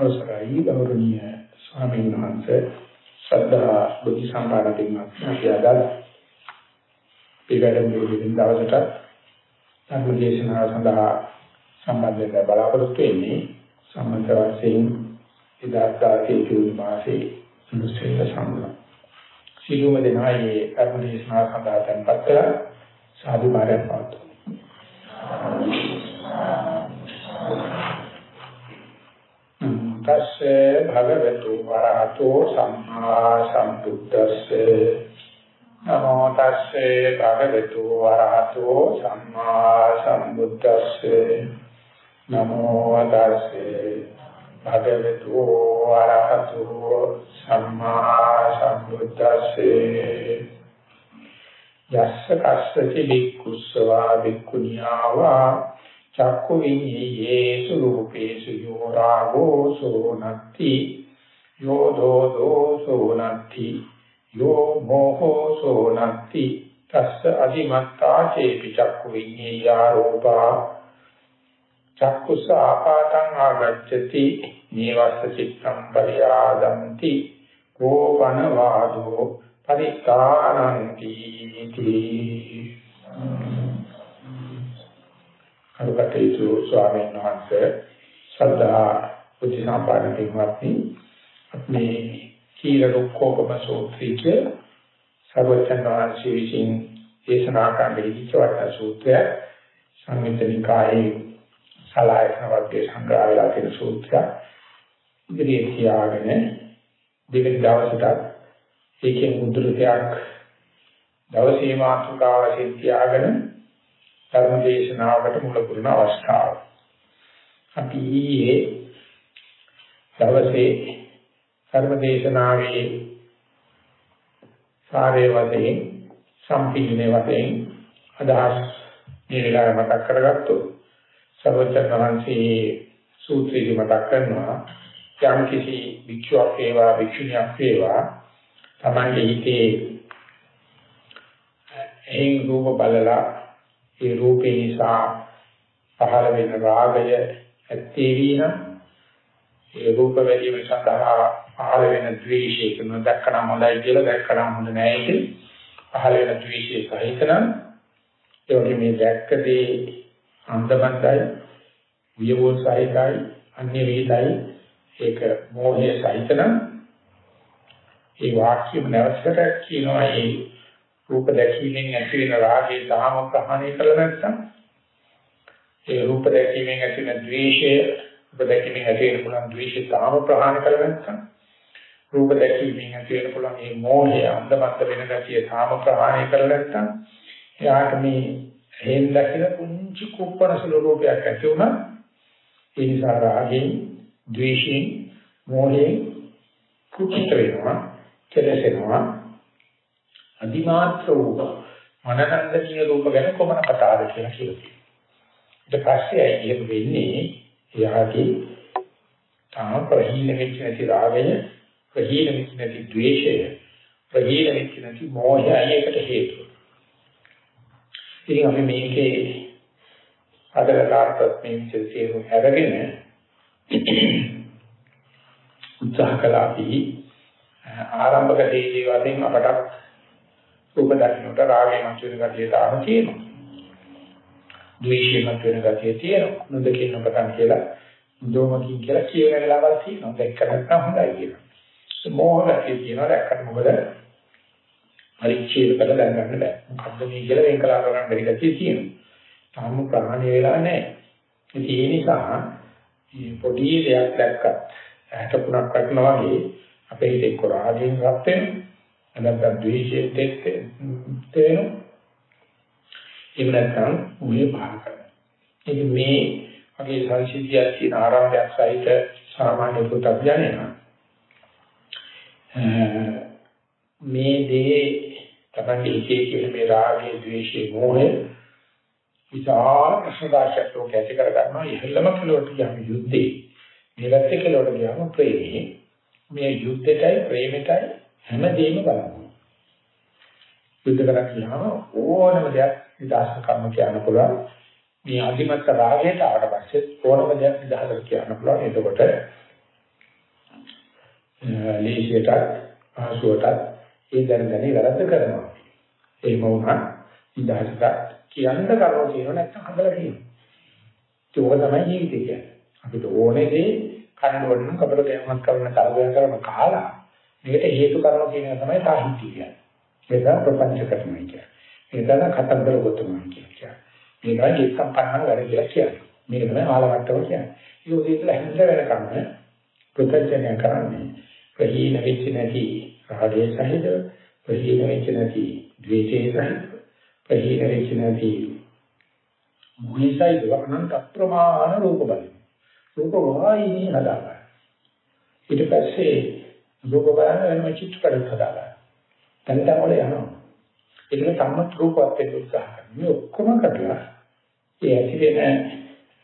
අවසරයි ගෞරවනීය ස්වාමීන් වහන්සේ. ශ්‍රද්ධා බුද්ධ සම්පන්න පින්වත් අපි අද පිළිවෙලින් මෙලින් දවසට ධර්ම දේශනාව සඳහා සම්බන්ධ වෙන්න බලාපොරොත්තු වෙන්නේ සම්මත වශයෙන් ඉදාකාරී ජූනි මාසයේ මුස්ලිම් සම්මත සිළුම දෙනායේ ධර්ම දේශනාව සඳහා tempත් කළා සාදු මාර්ගය පාතු තස්සේ භගවතු වරහතෝ සම්මා සම්බුද්දස්සේ. නමෝ තස්සේ භගවතු වරහතෝ සම්මා සම්බුද්දස්සේ. නමෝ තස්සේ භගවතු වරහතෝ සම්මා සම්බුද්දස්සේ. යස්ස කස්සති වික්කුස්සවා වික්කුණියාවා චක්කු විඤ්ඤේසු රූපේසු යෝ රාගෝ සෝනත්ති යෝ දෝදෝ සෝනත්ති යෝ මොහෝ සෝනත්ති. තස්ස අදිමත්තා චේපි චක්කු විඤ්ඤේයා රූපා චක්කුස ආපාතං ආගච්ඡති නීවස්ස චිත්තං පරියාදಂತಿ කෝපන වාදෝ පරිකාරන්ති කරුකටේතු ස්වාමීන් වහන්සේ ශ්‍රද්ධා බුද්ධ සම්පන්න පින්වත්නි මේ කීල රුක්කෝපම සූත්‍රික සර්වචන් වහන්සේ විසින් දේශනා කරන ඉච්ඡවර්ණ සූත්‍රය සංයුත්තනිකායේ සලායන වර්ගයේ සංග්‍රහ වෙලා තියෙන සූත්‍රය. ඉදිරියේ තියාගෙන දෙවෙනි දවසට ඒකෙන් උද්දෘතයක් දවසේ මාතෘකාව වශයෙන් තියාගෙන ධර්ම දේශනාවකට මුල පුරන අවස්ථාව. අපි ඊයේ දවසේ ධර්ම දේශනාවේ සාරේ වශයෙන් සම්පීඩනේ වශයෙන් අදහස් මේ වෙලාවේ මතක් කරගත්තොත් සර්වචන් වහන්සේ සූත්‍රයේ මතක් කරනවා යම් කිසි භික්ෂුවක් වේවා භික්ෂුණියක් වේවා තමන්ගේ හිතේ එයින් රූප බලලා ඒ රූපේ නිසා පහළ වෙන රාගය ඇත්තේ වීනම් ඒ රූප වැලීම සඳහා පහළ වෙන ද්වේෂය කියන දැක්කනම් හොඳයි කියලා දැක්කනම් හොඳ නැහැ කියලා පහළ වෙන ද්වේෂය සහිතනම් ඒ වගේ මේ දැක්කදී අන්දමන්දයි වියවෝ සහිතයි අන්‍ය වේදයි. ඒක මෝහය සහිතනම් ඒ වාක්‍යම නැවතට කියනවා ඒ රූප දැකීමෙන් ඇති වෙන රාගය තාම ප්‍රහාණය කරලා නැත්නම් ඒ රූප දැකීමෙන් ඇති වෙන ද්වේෂය රූප දැකීමෙන් ඇති වෙන පුළුවන් ද්වේෂය තාම ප්‍රහාණය කරලා නැත්නම් රූප දැකීමෙන් ඇති වෙන පුළුවන් මේ මෝහය අන්දමත් වෙන ගැතිය තාම ප්‍රහාණය කරලා නැත්නම් එයාට මේ හේන් දැකින පුංචි කුප්පන සුළු රූපයක් ඇති වුණා. ඒ නිසා රාගයෙන් ද්වේෂයෙන් මෝහයෙන් කුචිත වෙනවා කෙලසෙනවා. අදිමාත්‍ර වූ මනනන්දනීය රූප ගැන කොමන කතාවද කියලා කියනවා. ඊට පස්සේ ඒක වෙන්නේ එයාගේ තාම ප්‍රහීන වෙච්ච නැති රාගය, ප්‍රහීන වෙච්ච නැති ද්වේෂය, ප්‍රහීන වෙච්ච නැති මෝහය ඒකට හේතුව. ඉතින් අපි මේකේ අදලකාරත් මේ විශේෂයෙන් හැරගෙන උත්සාහ කළා අපි ආරම්භක දේශේ වශයෙන් අපට රූප දකින්නට රාගය මත වෙන ගතිය තාම තියෙනවා. ද්වේෂය මත වෙන ගතිය තියෙනවා. නොදකින්න පටන් කියලා දෝමකින් කියලා කියන වෙලාවල් තියෙනවා. දැක්ක නැත්නම් හොඳයි කියලා. මෝහ ගතිය තියෙනවා දැක්කට මොකද පරිච්ඡේද කරලා දැනගන්න බෑ. මොකද්ද මේ කියලා වෙන් කළා කරගන්න බැරි ගතිය තියෙනවා. තාම ප්‍රහාණය වෙලා නැහැ. ඉතින් ඒ නිසා මේ පොඩි දෙයක් දැක්කත් ඇහැට පුරක් වටනවා වගේ අපේ හිතේ කොරාදීන් රත් වෙනවා. නැත්නම් ද්වේෂයෙන් තේරෙනවා. එහෙම නැත්නම් මුලිය පහ කරනවා. ඉතින් මේ වගේ සංසිද්ධියක් තියෙන ආරම්භයක් සහිත සාමාන්‍ය පුතග්ජනය මේ දේ තමයි එකේ කියන මේ රාගයේ ද්වේෂයේ මෝහය විශාල ප්‍රසදාශයක් ඇති කර ගන්නවා ඉහළම කෙලවට ගියාම යුද්ධේ මේ පැත්තේ කෙලවට ගියාම ප්‍රේමී මේ යුද්ධෙටයි ප්‍රේමෙටයි හැමදේම බලන්න. යුද්ධ කරා කියනවා ඕනම දෙයක් නිදාස් කර්ම කියන්න පුළුවන්. මේ අධිමත් රාගයට ආවට පස්සේ ඕනම දෙයක් නිදාස් කියන්න පුළුවන්. එතකොට ලේසියටත් පහසුවටත් ඒ දැන දැන වැරද්ද කරනවා. එහෙම වුණා ඉඳහසට කියන්න කරනවා කියනවා නැත්නම් හදලා කියනවා. ඒක තමයි ජීවිතය කියන්නේ. අපිට ඕනේ දේ කන්න ඕන කබල ගෑමක් කරන තරගය කරන කාලා මේකට හේතු කරනවා කියන එක තමයි සාහිත්‍ය කියන්නේ. ඒක ප්‍රපංච කරනවා කියන්නේ. ඒක තමයි කතන්දර ගොතනවා කියන්නේ. මේකයි එක්කම් පන්නන වැඩ කියලා කියන්නේ. මේක තමයි ආලවට්ටම කියන්නේ. ඒක උදේට හැන්ද වැඩ කරන ප්‍රත්‍යඥය කරන්නේ ප්‍රහීන වෙච්ච නැති රාගයේ සහිත ප්‍රහීන වෙච්ච නැති ද්වේෂයේ සහිත ප්‍රහීන වෙච්ච නැති මොහේසයි අනන්ත අප්‍රමාණ රූප බලය. රූප වායිනී හදාගන්න. ඊට පස්සේ රූප බලන වෙනම චිත්‍රපටයක් හදාගන්න. දැන් තමයි යනවා. ඒක සම්මත රූපවත් වෙන්න උත්සාහ කරනවා. මේ ඔක්කොම කරලා ඒ ඇති වෙන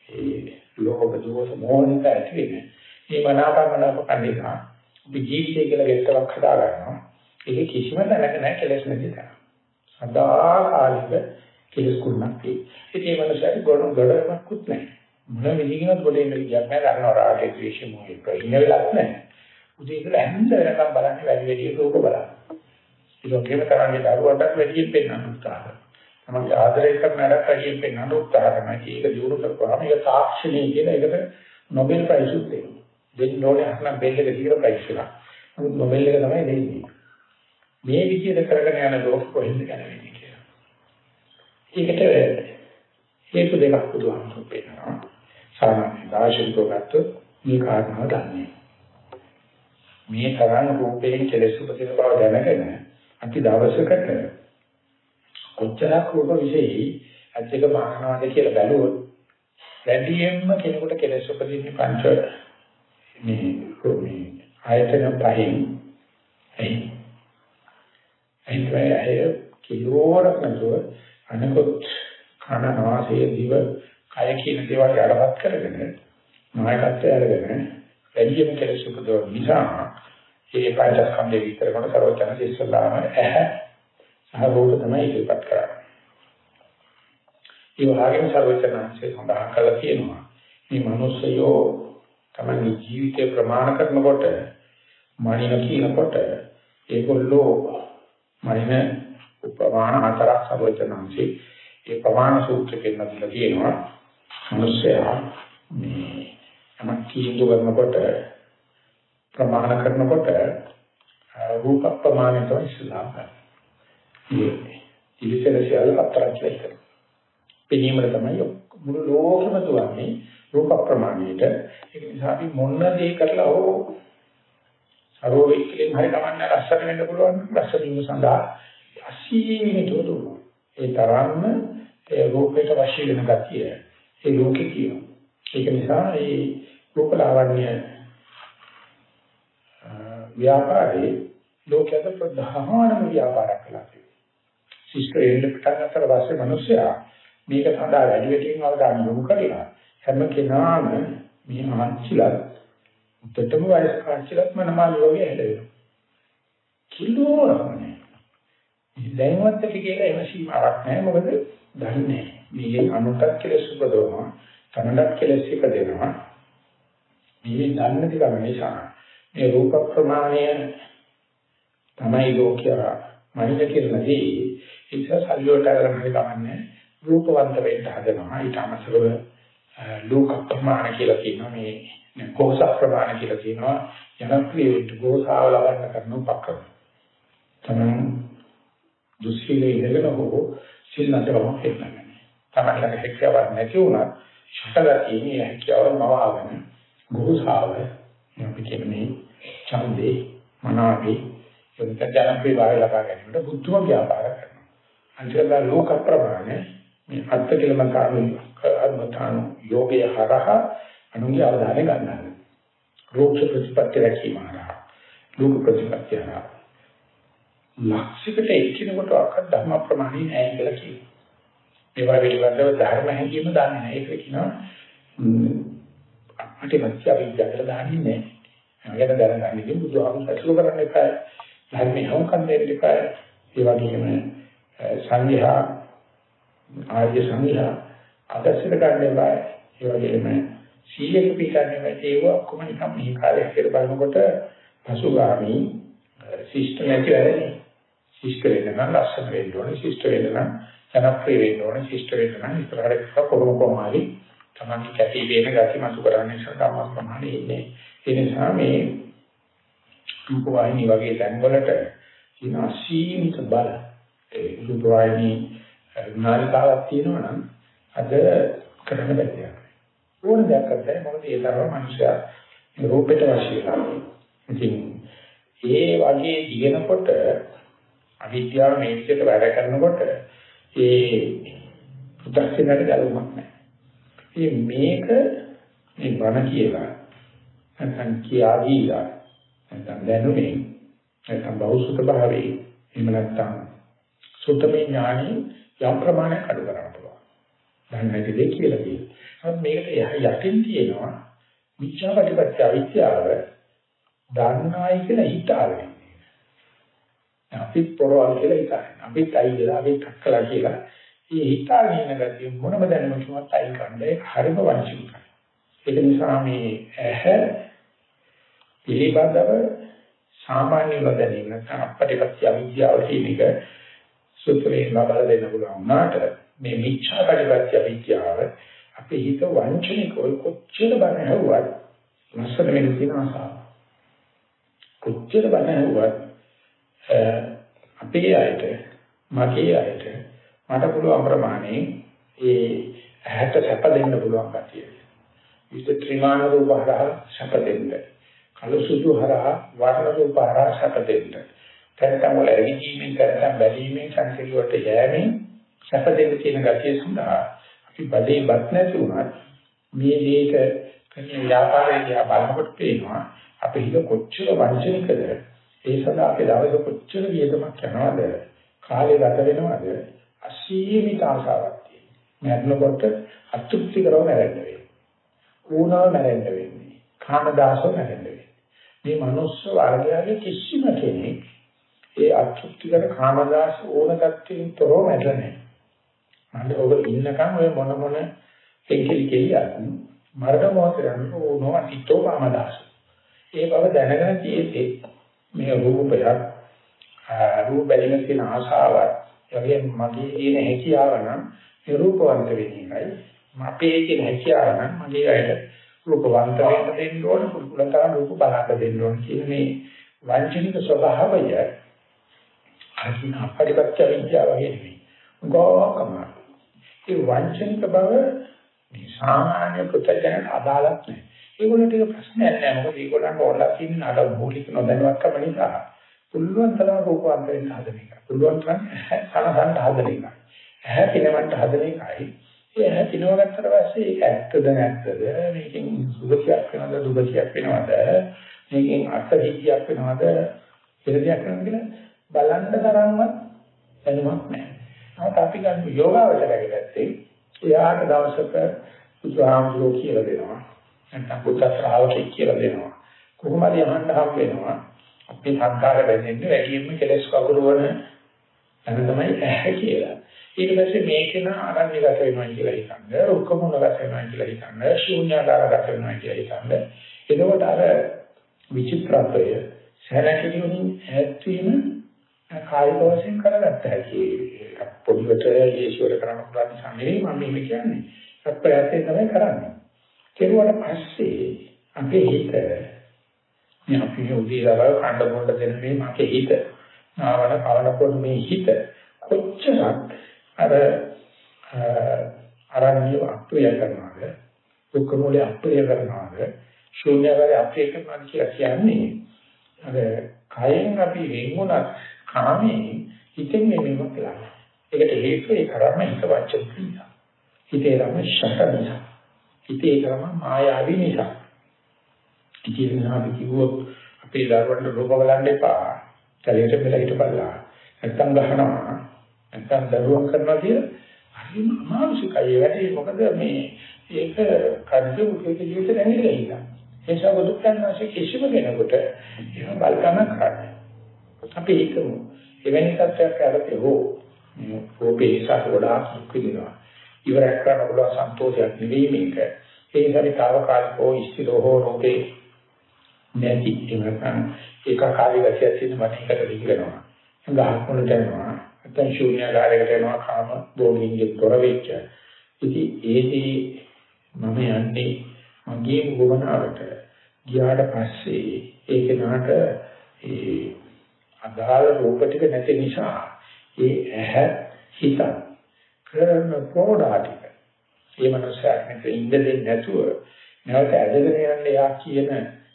ඒ ලෝභ දෝෂ මොහොනික ඇති වෙන මේ මනාපමනාප කණ්ඩේකා අපි ජීවිතය කියලා ගැටලක් හදා ගන්නවා. ඒක කිසිම තැනක නැහැ කෙලෙස් නැති තැන. සදාකාලික කෙලෙස් කුණක් තියෙයි. ඒ මනසට ගොඩ ගොඩමක්කුත් නැහැ. මොන විදිහකින්වත් ගොඩ එන්න විදියක් නැහැ. ගන්නවා රාගයේ ද්වේෂ මොහේ ප්‍රින වෙලක් නැහැ. උදේ ඉඳලා හැන්ද වෙනකම් බලන්නේ වැඩි වැඩි රූප බලන්න. ඒක වගේම කරන්නේ දරුවන්ටත් වැඩියෙන් පෙන්වන්න උත්සාහ කරනවා. තමයි ආදරය කරන අරක් වැඩියෙන් පෙන්වන්න උත්සාහ කරනවා. ඒක දියුණු කරපුවාම ඒක තාක්ෂණීය කියලා ඒකට නොබෙල් ප්‍රයිස් උත් දෙනවා. දෙන්න ඕනේ අහනම් බෙල් එක දීලා ප්‍රයිස් එක. නමුත් නොබෙල් එක තමයි දෙන්නේ. මේ විදිහට කරගෙන යන ලෝක කොහෙන්ද ගන්නේ කියලා. ඒකට හේතු දෙකක් බුදුහාමුදුරුවෝ පෙන්නනවා. සාමාන්‍ය දාර්ශනිකව ගත්තොත් මේ කාරණාව දන්නේ. මේ තරම් රූපයෙන් කෙලෙස් උපදින බව දැනගෙන අති දවසකට කොච්චරක් රූප විශේෂයි අධික බාහනවාද කියලා බැලුවොත් වැඩියෙන්ම කෙනෙකුට කෙලෙස් උපදින්නේ පංච මේ මේ ආයතන පහෙන්. එයි එයිවැය අය කිලෝරක් නතුව අනකොත් කන නාසය දිව කය කියන දේවල් යටපත් කරගෙන නායකත්වය අරගෙන වැඩිම කෙලෙස් උපදව නිසා ඒ පංචස්කන්ධය විතර කොට සරෝජන ඉස්සලාම ඇහැ සහ රූප තමයි ඉතිපත් කරන්නේ. ඒ වගේම සරෝජනanse සඳහන් කළා තියෙනවා. මේ මිනිස්සයෝ තමයි ජීවිතය ප්‍රමාණ කරනකොට මනින කියනකොට ඒගොල්ලෝ මනින උපමාන හතරක් සරෝජනanse ඒ ප්‍රමාණ සූත්‍රයෙන් නදලා තියෙනවා. මිනිස්සයා මේ යමක් කීඳු කරනකොට ප්‍රමාණ කරනකොට රූප ප්‍රමාණය තමයි ඉස්ලාම කරන්නේ. ඉතිසලසියල් අතරක් කියලා. පිනීමල තමයි මුළු ලෝකෙම දුවන්නේ රූප ප්‍රමාණයට. ඒක නිසා අපි මොන දේ කරලා හෝ සරෝවිකලෙන් හරි කමන්න රසට වෙන්න පුළුවන් රස වීම සඳහා අසීමිත දුරු. ඒ තරම්ම ඒ රූපයට වශී වෙන ගතිය ඒ ලෝකේ කියනවා. ඒක නිසා ඒ රූප ලාවන්‍ය ව්‍යාපාරේ ලෝකයට ප්‍රධානම ව්‍යාපාරයක් කියලා තියෙනවා. ශිෂ්ට එන්න පටන් ගන්නතර පස්සේ මිනිස්සයා මේක සඳහා වැඩි වැඩියෙන් අවධානය යොමු කරලා හැම කෙනාම මේ ආච්චිලත් උත්තටම වයස් කාච්චිලත් මනමාලි වගේ හැදෙනවා. කිලෝරන්නේ. දැන්වත් එක කියලා එහෙම සීමාවක් නැහැ මොකද දන්නේ මේ අනුතක් කියලා සුබදවනවා තනඩක් කියලා සික දෙනවා. මේ දන්න ටික නිසා මේ රූප ප්‍රමාණය තමයි ලෝකයා මනින කියලාදී ඒක සල්ලියට අරගෙන හරි කමන්නේ රූපවන්ත වෙන්න හදනවා. ඊට අමතරව ලෝක ප්‍රමාණ කියලා කියනවා. මේ කෝස ප්‍රමාණ කියලා කියනවා. ජනප්‍රිය වෙන්න ගෝසාව ලබන්න කරන උපක්‍රම. තමයි දුස්සීලේ ඉඳගෙන හෝ සිල් නැතවම හෙන්නන්නේ තමයි ළඟ හැකියාවක් නැති වුණත් ශතගතිය මේ හැකියාව මවාගෙන ගෝසාව අපි කියන්නේ ඡන්දේ මනාවේ එතන ජනප්‍රිය වාය ලබා ගැනීමට බුද්ධම ව්‍යාපාර කරනවා. අන්තිමට ලෝක ප්‍රමාණය මේ අත්ති කියලා කර්මතාන යෝගය හරහා අනුගේ අවධානය ගන්නවා. රෝක්ෂ ප්‍රතිපත්ති රැකීම හරහා ලෝක ප්‍රතිපත්ති හරහා ලක්ෂිකට එක්කිනකොට අක්ක ධර්ම ප්‍රමාණය නැහැ කියලා කියනවා. ඒවා පිළිබඳව ධර්ම හැඟීම දන්නේ නැහැ. ඒක කියනවා අටිපත්‍ය අවිද්‍යාවට දාන්නේ නැහැ. ගැන දැනගන්න ඉතින් බුදුහාමුදුරුවෝ අසුර කරන්න එපා. ධර්මයේ හොංකම් දෙන්න එපා. ඒ වගේම සංඝයා ආර්ය සංඝයා අදර්ශන ගන්න එපා. ඒ වගේම සීලක පිටන්නේ ඒව ඔක්කොම නිකම් මේ කාලේ කියලා බලනකොට පසුගාමි ශිෂ්ට නැති වැඩනේ. ශිෂ්ට වෙන්න නම් ලස්සන වෙන්න ඕනේ, ශිෂ්ට වෙන්න නම් ජනප්‍රිය වෙන්න ඕනේ, ශිෂ්ට වෙන්න නම් ඉස්සරහට කොහොම කොහොමයි තමයි කැටි වේන ගති මතු කරන්නේ සම්මත ප්‍රමාණය ඉන්නේ. ඒ නිසා මේ රූපවාහිනී වගේ තැන් වලට තියෙන අසීමිත බල ඒ රූපවාහිනී නාලිකාවක් තියෙනවා නම් අද කරන්න බැහැ. ඕන දෙයක් කරතේ මොකද ඒ තරම මිනිස්සයා රූපෙට වශී වෙනවා. ඉතින් ඒ වගේ දිනනකොට අවිද්‍යාව මේ විදිහට වැඩ කරනකොට ඒ පු탁සිනට ගැලුමක් නැහැ. ඉතින් මේක මේ බණ කියලා නැත්නම් කියා දීලා නැත්නම් දැනුනේ නැත්නම් බෞසුත භාවයේ එහෙම නැත්නම් සුත්තමේ ඥානෙ යම් ප්‍රමාණයක් අඩු කරන්න පුළුවන්. දැන් නැති දෙයක් කියලා කියනවා. මේකට යටින් තියෙනවා මිච්ඡා ප්‍රතිපත්‍ය අවිද්‍යාව දන්නයි කියලා හිතාගෙන. අපි පොරවල් කියලා හිතන්නේ. අපිත් අයියලා අපිත් අක්කලා කියලා. මේ හිතාගෙන ගතිය මොනම දැනුමක්වත් අයින් කරන්නේ හරිම වංචනිකයි. ඒක නිසා මේ ඇහැ පිළිබඳව සාමාන්‍ය වදනින් නැත්නම් අපටිපත්‍ය අවිද්‍යාව කියන එක සුත්‍රේ ලබා දෙන්න පුළුවන් වුණාට මේ මිච්ඡා පරිපත්‍ය අවිද්‍යාව අපේ හිත වංචනිකව කොච්චර බණ ඇහුවත් නැසර වෙන තියෙන ආසාව. කොච්චර බණ ඇහුවත් අපේ අයට මගේ අයට මට පුළුවන් ප්‍රමාණය ඒ ඇහැට සැප දෙන්න පුළුවන් කතිය. විද ත්‍රිමාන රූප හරහා සැප දෙන්න. කළු සුදු හරහා වර්ණ රූප හරහා සැප දෙන්න. තැන්තන් වල ඇවිදීමෙන් තැන්තන් බැලීමෙන් සංකේතයට යෑමෙන් සැප දෙන්න තියෙන ගතිය සඳහා අපි බඩේ බත් නැති වුණත් මේ දෙයක කියන්නේ ව්‍යාපාරයේ දිහා බලනකොට පේනවා අපේ හිත කොච්චර වංචනිකද ඒ සඳහා අපේ දවස කොච්චර වියදමක් යනවද? කාලය ගත වෙනවද? අසීමිත ආශාවක් තියෙනවා. මරනකොට අතෘප්ති කරව මැරෙන්න වෙන්නේ ඌනව මැරෙන්න වෙන්නේ. කාමදාසව මැරෙන්න වෙන්නේ මේ මනුස්ස වර්ගයේ කිසිම කෙනෙක් ඒ අතෘප්ති කර කාමදාස ඕන කට්ටියන් තොරව මැරෙන්නේ නැහැ. මම ඔබ ඉන්නකම් ඔය මොන මොන කෙලි කෙලියක් මරණ මොහොතේ නෝ හිතෝ කාමදාස. ඒ බව දැනගෙන තියෙන්නේ මේ රූපයක් රූප බැලීමේ තියෙන ආශාවක් යගේ මගේ තියෙන හැකියාව නම් ඒ රූපවන්ත වෙන්නේ අපේ තියෙන හැකියාව නම් මගේ අයට රූපවන්ත වෙන්න දෙන්න ඕන කුලතරන් රූප බලන්න දෙන්න ඕන කියන මේ වංචනික ස්වභාවය අකින අපරිපත්‍ය විද්‍යාව වගේ නෙවෙයි. ගෝකම ඒ වංචනික බව මේ සාමාන්‍ය පුතජනට අදාළක් නැහැ. ඒගොල්ලෝ ටික ප්‍රශ්නයක් නැහැ. මොකද ඒගොල්ලන්ට ඕනලා තියෙන අර මූලික නොදැනුවත්කම නිසා පුළුවන් තරම් රූපවන්තයෙන් හදන එක. පුළුවන් තරම් සලසන්න හදන එක. ඇහැ පිනවන්න හදන එකයි. ඒ ඇහැ පිනවගත්තට පස්සේ ඒක ඇත්තද නැත්තද මේකෙන් සුභතියක් වෙනවද දුබතියක් වෙනවද මේකෙන් අර්ථහිතියක් වෙනවද පිළිදයක් වෙනවද කියලා බලන්න තරම්වත් දැනුමක් නැහැ. නමුත් අපි ගන්න යෝගාවචරයේ පැත්තේ එයාට දවසක බුදුහාමුදුරුවෝ කියලා දෙනවා. නැත්නම් බුද්ධ ශ්‍රාවකෙක් කියලා දෙනවා. කොහොම හරි අහන්න හම් වෙනවා. අපි සංකාර බැඳෙන්නේ වැඩියෙන්ම කෙලස් කවුරුවන එන තමයි ඇහැ කියලා. ඊට පස්සේ මේකේන ආරණ්‍යගත වෙනවා කියලා හිතන්නේ, රුක්කමුණගත වෙනවා කියලා හිතන්නේ, ශූන්‍යාකාරගත වෙනවා කියලා හිතන්නේ. එතකොට අර විචිත්‍රත්වය සැලකිලිමින් ඈත්වීම කායික වශයෙන් කරගත්ත හැකි. පොඩිවට යේසුවර කරන්න පුළුවන් සම්මේ මම මේ කියන්නේ. සත්‍යයෙන් තමයි කරන්නේ. කෙරුවට පස්සේ අපේ හිත මේ අපි උදේවල් කණ්ඩ බොණ්ඩ දෙන මේ මගේ හිත නාවන කවනකොට මේ හිත කොච්චරක් අර අරණිය අප්‍රිය කරනවාද දුක්ඛ මූලයේ අප්‍රිය කරනවාද ශූන්‍යවරේ අප්‍රිය කරනවා කියලා කියන්නේ අර කයෙන් අපි වෙන්ුණත් කාමේ හිතෙන් මෙහෙම කියලා. ඒකට හේතුව ඒ කරම හිත වචන නිසා. හිතේ රම ශට නිසා. හිතේ කරම මායාවී නිසා. ඉතින් අපි කිව්වොත් අපේ දරුවන්ට රූප බලන්න එපා. කලියට මෙල හිටපල්ලා. නැත්තම් ගහනවා. නැත්තම් දරුවක් කරනවා කියලා හරිම අමානුෂිකයි වැඩි මොකද මේ ඒක කර්ජු මුකේ ජීවිතේ නැගිලා ඉන්නවා. ඒ නිසා බුදු දන්වාසේ කිසිම කෙනෙකුට එහෙම බලකම කරන්නේ. අපි හිතමු එවැනි තත්ත්වයක් ඇතිවෙ හෝ මේ රූපේ ඉස්සර ගොඩාක් විඳිනවා. ඉවරක් කරන්න පුළුවන් සන්තෝෂයක් නෙවෙයි මේක. ඒ නිසා තාවකාලිකව ඉස්තිරෝ හෝ රෝගේ නැති එනකන් ඒකාකාරී ගතියක් තියෙන මතයකට දිගනවා. ගහක් වලට යනවා. නැත්නම් ශූන්‍යකාරයකට යනවා කාම භෝගින්ගේ තොර වෙච්ච. ඉතින් ඒදී මම යන්නේ මගේ ගුණාවට ගියාට පස්සේ ඒක නාට ඒ අදාළ රූප ටික නැති නිසා ඒ ඇහැ හිත කරන පොඩාටික ඒ මනසට මෙතන ඉඳෙන්නේ නැතුව නැවත ඇදගෙන යන්න යා කියන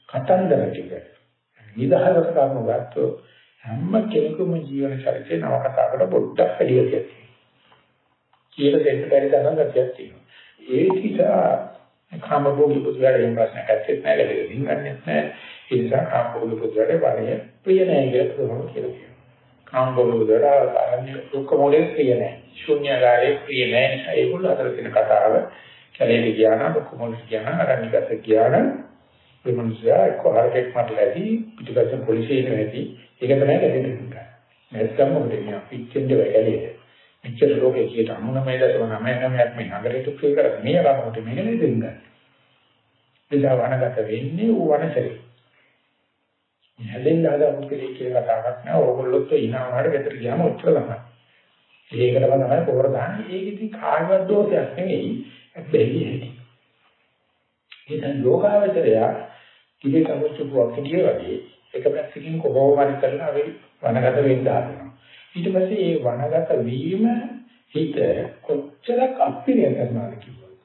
කතන්දර ටික නිදහසට කරනු ගත්තොත් හැම කෙනෙකුම ජීවන චරිතේ නව කතාවකට පොඩ්ඩක් ඇලිය තියෙනවා. කියලා දෙන්න බැරි තරම් ගැටියක් තියෙනවා. ඒ නිසා කාමභෝගී පුදුරට එම් ප්‍රශ්නයක් ඇත්තේ නැහැ ලැබෙන්නේ නැහැ. ඒ නිසා කාමභෝගී පුදුරට වරිය ප්‍රිය නැහැ කියලා තමයි කියලා කියනවා. කාමභෝගී පුදුරට අරන්නේ දුක්ඛ මොලේ ප්‍රිය නැහැ. ශුන්‍යකාරයේ ප්‍රිය නැහැ. ඒගොල්ලෝ අතර තියෙන කතාව කැලේට ගියා නම් දුක්ඛ මොලේ ගියා නම් අරණිගත ගියා නම් මේ මිනිස්සයා එක්ක හරකෙක් මරලා පිටිපස්සෙන් පොලිසිය එනවා ඇති. ඒක තමයි ගැටෙන්නේ. නැත්නම් මොකද මේ පිච්චෙන්ද වැගලේ. මෙච්චර ලෝකේ 99.99ක් මේ නගරයට ක්‍රිය කරන්නේ මේ රමකට මේක නේද ඉන්නේ. එදා වනගත වෙන්නේ ඌ වනචරේ. හැදෙන්න හදා මුකලේ කියලා කතාවක් නෑ. ඕගොල්ලොත් ඉනාමාට ගෙදර ගියාම ඔච්චර තමයි. ඒකටම තමයි පොර දාන්නේ. ඒක ඉතින් කාර්යවත් දෝෂයක් නෙවෙයි. බැහැ හැටි. ඉතින් යෝගාවචරයා කිලි කවචුවක් කිය වගේ එක පැත්තකින් කොහොම හරි කරලා අපි වනගත වෙන්න හදනවා. ඊට පස්සේ මේ වනගත වීම හිත කොච්චරක් අපිරිය කරනවද කිව්වොත්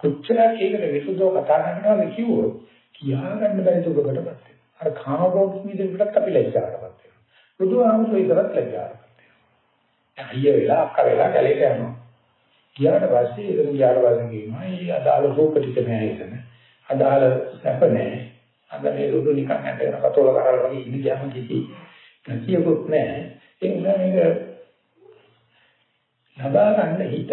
කොච්චරක් ඒකට විසුද්ධව කතා කරනවද කිව්වොත් කියාගන්න බැරි දුකකටපත් වෙනවා. අර කාමභෝගී විදිහට අපි ලැජ්ජාටපත් වෙනවා. බුදුහාමුදුරුවෝ ඉතරත් ලැජ්ජාටපත් වෙනවා. අයිය වෙලා අක්ක වෙලා කැලේට යනවා. ගියාට පස්සේ එතන ගියාට පස්සේ කියනවා මේ අදාළ රූප ටික නෑ එතන. අදාළ සැප නෑ. අද මේ දුරු නිකන් ඇටගෙන කතෝල කරලා වගේ ඉන්න ගියාම කිසි නැතිවකුත් නෑ. ඒ නිසා මේක ලබා ගන්න හිත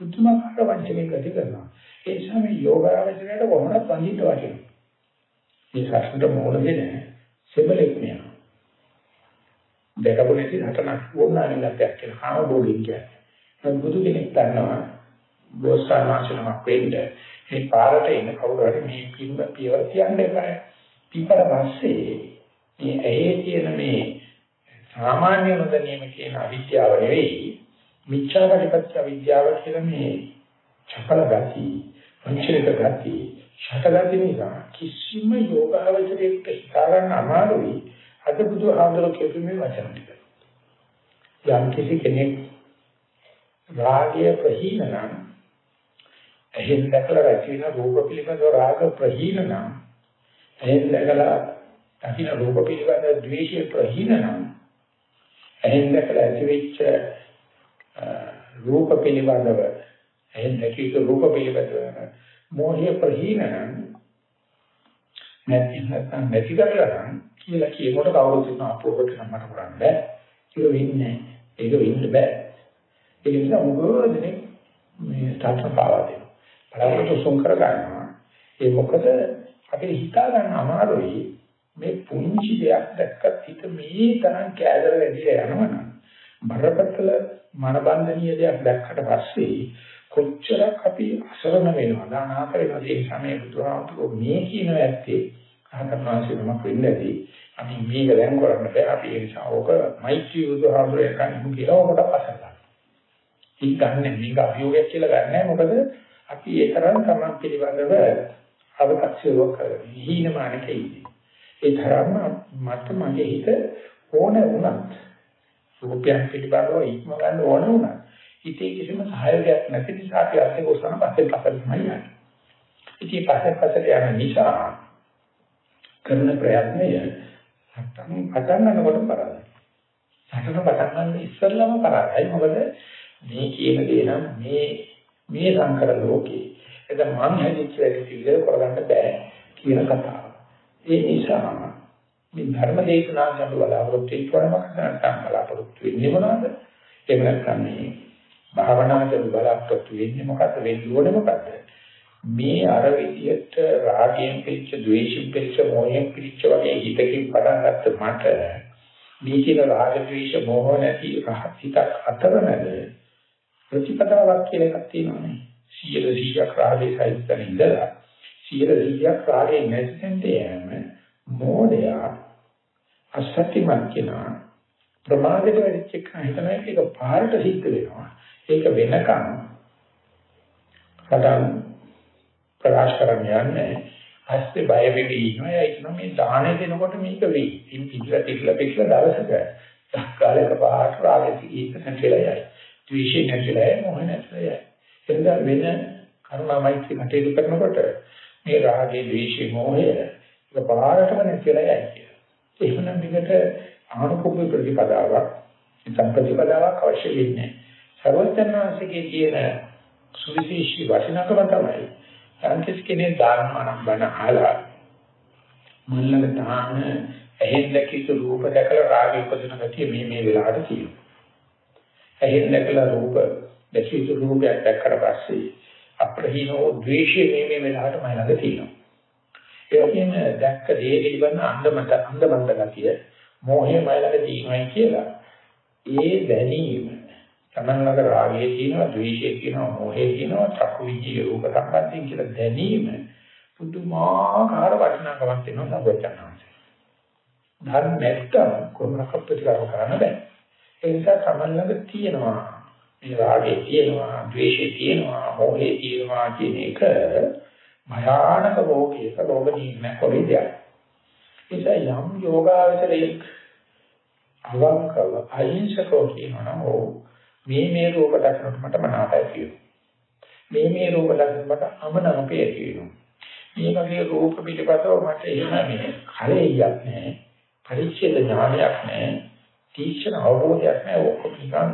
පුදුමාකාර වංචකයෙන් ගති කරනවා. ඒ නිසා මේ යෝගාවචරයට කොහොමද වඳින්න වටිනවා. මේ ශාස්ත්‍රයට මොන දෙන්නේ සෙබලෙක් නෑ. දෙකපොලේ හටනක් වුණා නෙලක් කියලා කාම භෝගින් කියන්නේ. බුදු කෙනෙක් දන්නවා ගෝසාමාචනමක් වෙන්න මේ පාරට එන කවුරු හරි මේ පින්ව පියවර තියන්න එපා. පිටර පස්සේ මේ ඇහි තියෙන මේ සාමාන්‍ය නොදැනීම කියන අවිද්‍යාව නෙවෙයි මිච්ඡාපටිපත්‍ය අවිද්‍යාව කියලා මේ චපල ගති, පංචලික ගති, ෂටගති නිසා කිසිම යෝගාවචරයකට හිතා ගන්න අමාරුයි. අද බුදුහාමුදුරුවෝ කියපු මේ වචන ටික. යම් කිසි කෙනෙක් රාගය ප්‍රහීන නම් එහෙන් දැකලා රැකී වෙන රූප පිළිබඳව රාග ප්‍රහීන නම් එහෙන් දැකලා දකින්න රූප පිළිබඳව ද්වේෂය ප්‍රහීන නම් එහෙන් දැකලා ඇතිවෙච්ච රූප පිළිබඳව එහෙන් දැකීක රූප පිළිබඳව මෝහය ප්‍රහීන නම් නැති නැත්නම් නැති කරලා නම් කියලා කියනකොට කවුරුත් කියනවා අපෝකට නම් මට කරන්න බෑ. ඒක වෙන්නේ ඒක වෙන්න බෑ. ඒ නිසා මොකෝදනේ මේ ස්ටාර්ට් පාවා දෙනවා බලවට සොම් කර ගන්නවා. ඒ මොකද අපිට හිතා ගන්න අමාරුයි මේ පුංචි දෙයක් දැක්කත් හිත මේ තරම් කෑදර වැඩිලා යනවනම් බරපතල මනබන්ධනීය දෙයක් දැක්කට පස්සේ කොච්චරක් අපි අසරණ වෙනවද අනාථ වෙනවද ඒ සමයේ බුදුහාමුදුරුවෝ මේ කියන ඇත්තේ අහතරවාසීමක් වෙන්නේදී අපි මේක දැන් කරන්න බෑ අපි ඒ නිසා ඕක මෛත්‍රී බුදුහාමුදුරුවෝ කියන්නේ කියලා ඔකට පසලා. ඒක ගන්න මේක අභියෝගයක් කියලා ගන්නෑ මොකද අපි ඒ තරම් තමන් පිළිබඳව අවකාශයක් කරගෙන හීනමානකේ ඉන්නේ. ඒ තරම්ම මට මගේ හිත ඕන වුණත් රූපයන් පිළිබඳව ඉක්ම ගන්න ඕන වුණා. හිතේ කිසිම සහයෝගයක් නැති නිසා අපි අත්ේ කොසන පස්සේ පස්සට තමයි යන්නේ. ඉතින් පස්සේ පස්සට යන නිසා කරන ප්‍රයත්නය නැත්තම් පටන් ගන්නකොට පරාදයි. සැකන පටන් ගන්න ඉස්සෙල්ලම පරාදයි. මොකද මේ කියන දේ නම් මේ මේ සංකර ලෝකේ එද මං හැදිච්ච වැඩි පිළිවෙල කරගන්න බෑ කියන කතාව. ඒ නිසා මේ ධර්ම දේශනා කරන බලාපොරොත්තු වෙනවම නැත්නම් බලාපොරොත්තු වෙන්නේ මොනවද? එහෙම නැත්නම් මේ භාවනාවට බලාපොරොත්තු වෙන්නේ මොකද්ද? වෙන්නේ ඕනේ මොකද්ද? මේ අර විදියට රාගයෙන් පිළිච්ච, ද්වේෂයෙන් පිළිච්ච, මොහයෙන් පිළිච්ච වගේ හිතකින් පටන් ගත්ත මට මේ කියන රාග, ද්වේෂ, මොහ නැති රහත් හිතක් අතරමැද ප්‍රතිපදාවක් කියලා එකක් තියෙනවානේ. 100 100ක් රාගයේ සයිස්තන ඉඳලා 100 100ක් රාගයේ නැතිවෙන්න යෑම මෝඩය අසත්‍යමත් කෙනා ප්‍රමාදයට වැඩිච්ච එක හිතනවා ඒක පාරට සිද්ධ වෙනවා. ඒක වෙනකන් සදාන් ප්‍රකාශ කරන්න යන්නේ ඇස්සේ බය වෙවි ඉන්නවා. ඒ කියන මේ දාහනේ දෙනකොට මේක වෙයි. ඉතින් පිටලා පිටලා පිටලා දවසක කාලයක පාට රාගෙති ඒක නැතිලා යයි. ද්වේෂය නැතිලා යයි, මොහ නැතිලා යයි. එතන වෙන කරුණාමයිත්‍රි කටයුතු කරනකොට මේ රාගේ, ද්වේෂේ, මොහය ඒක පාරටම නැතිලා යයි කියලා. එහෙනම් මේකට ආනුකූල ප්‍රතිපදාවක්, සම්ප්‍රතිපදාවක් අවශ්‍ය වෙන්නේ. සර්වඥාන්සේගේ කියන සුවිශේෂී වටිනාකම තමයි සංකේත කෙනේ ධර්මනම් බණ අහලා මල්ලක තාන ඇහෙන් දැකිත රූප දැකලා රාගය උපදින ගතිය මේ මේ වෙලාවට තියෙනවා. ඇහෙන් දැකලා රූප දැකිත රූපයක් දැක්කට පස්සේ අප්‍රහීනෝ ද්වේෂය මේ මේ වෙලාවට මයි ළඟ තියෙනවා. ඒ වගේම දැක්ක දේ පිළිබඳ අන්දමත අන්දමන්ද ගතිය මෝහය මයි ළඟ තියෙනවායි කියලා ඒ දැනීම තමන් ළඟ රාගය තියෙනවා, ද්වේෂය තියෙනවා, මොහය තියෙනවා, චක්කු විඤ්ඤාය රූප සම්පත්තිය කියලා දැනීම පුදුමාකාර වටිනාකමක් වෙනවා සබෝචනාංශ. ධර්ම නැත්තම් කොහොමද ප්‍රතිකාර කරන්න බෑ. ඒ නිසා තමන් ළඟ තියෙනවා මේ රාගය තියෙනවා, ද්වේෂය තියෙනවා, මොහය තියෙනවා කියන එක භයානක රෝගයක රෝග නිర్ణය කොරිදයක්. නිසා යම් යෝගාවචරයේ අවංකව අහිංසකව කියනවා ඕ මේ මේ රූප දක්නට මට මනාපයි කියනවා. මේ මේ රූප දක්නට මට අමනාපය කියනවා. මේ වගේ රූප පිළිබඳව මට එහෙම මේ කලෙයක් නැහැ. පරිච්ඡේද ඥානයක් නැහැ. තීක්ෂණ අවබෝධයක් නැහැ. ඔක්කොම නිකන්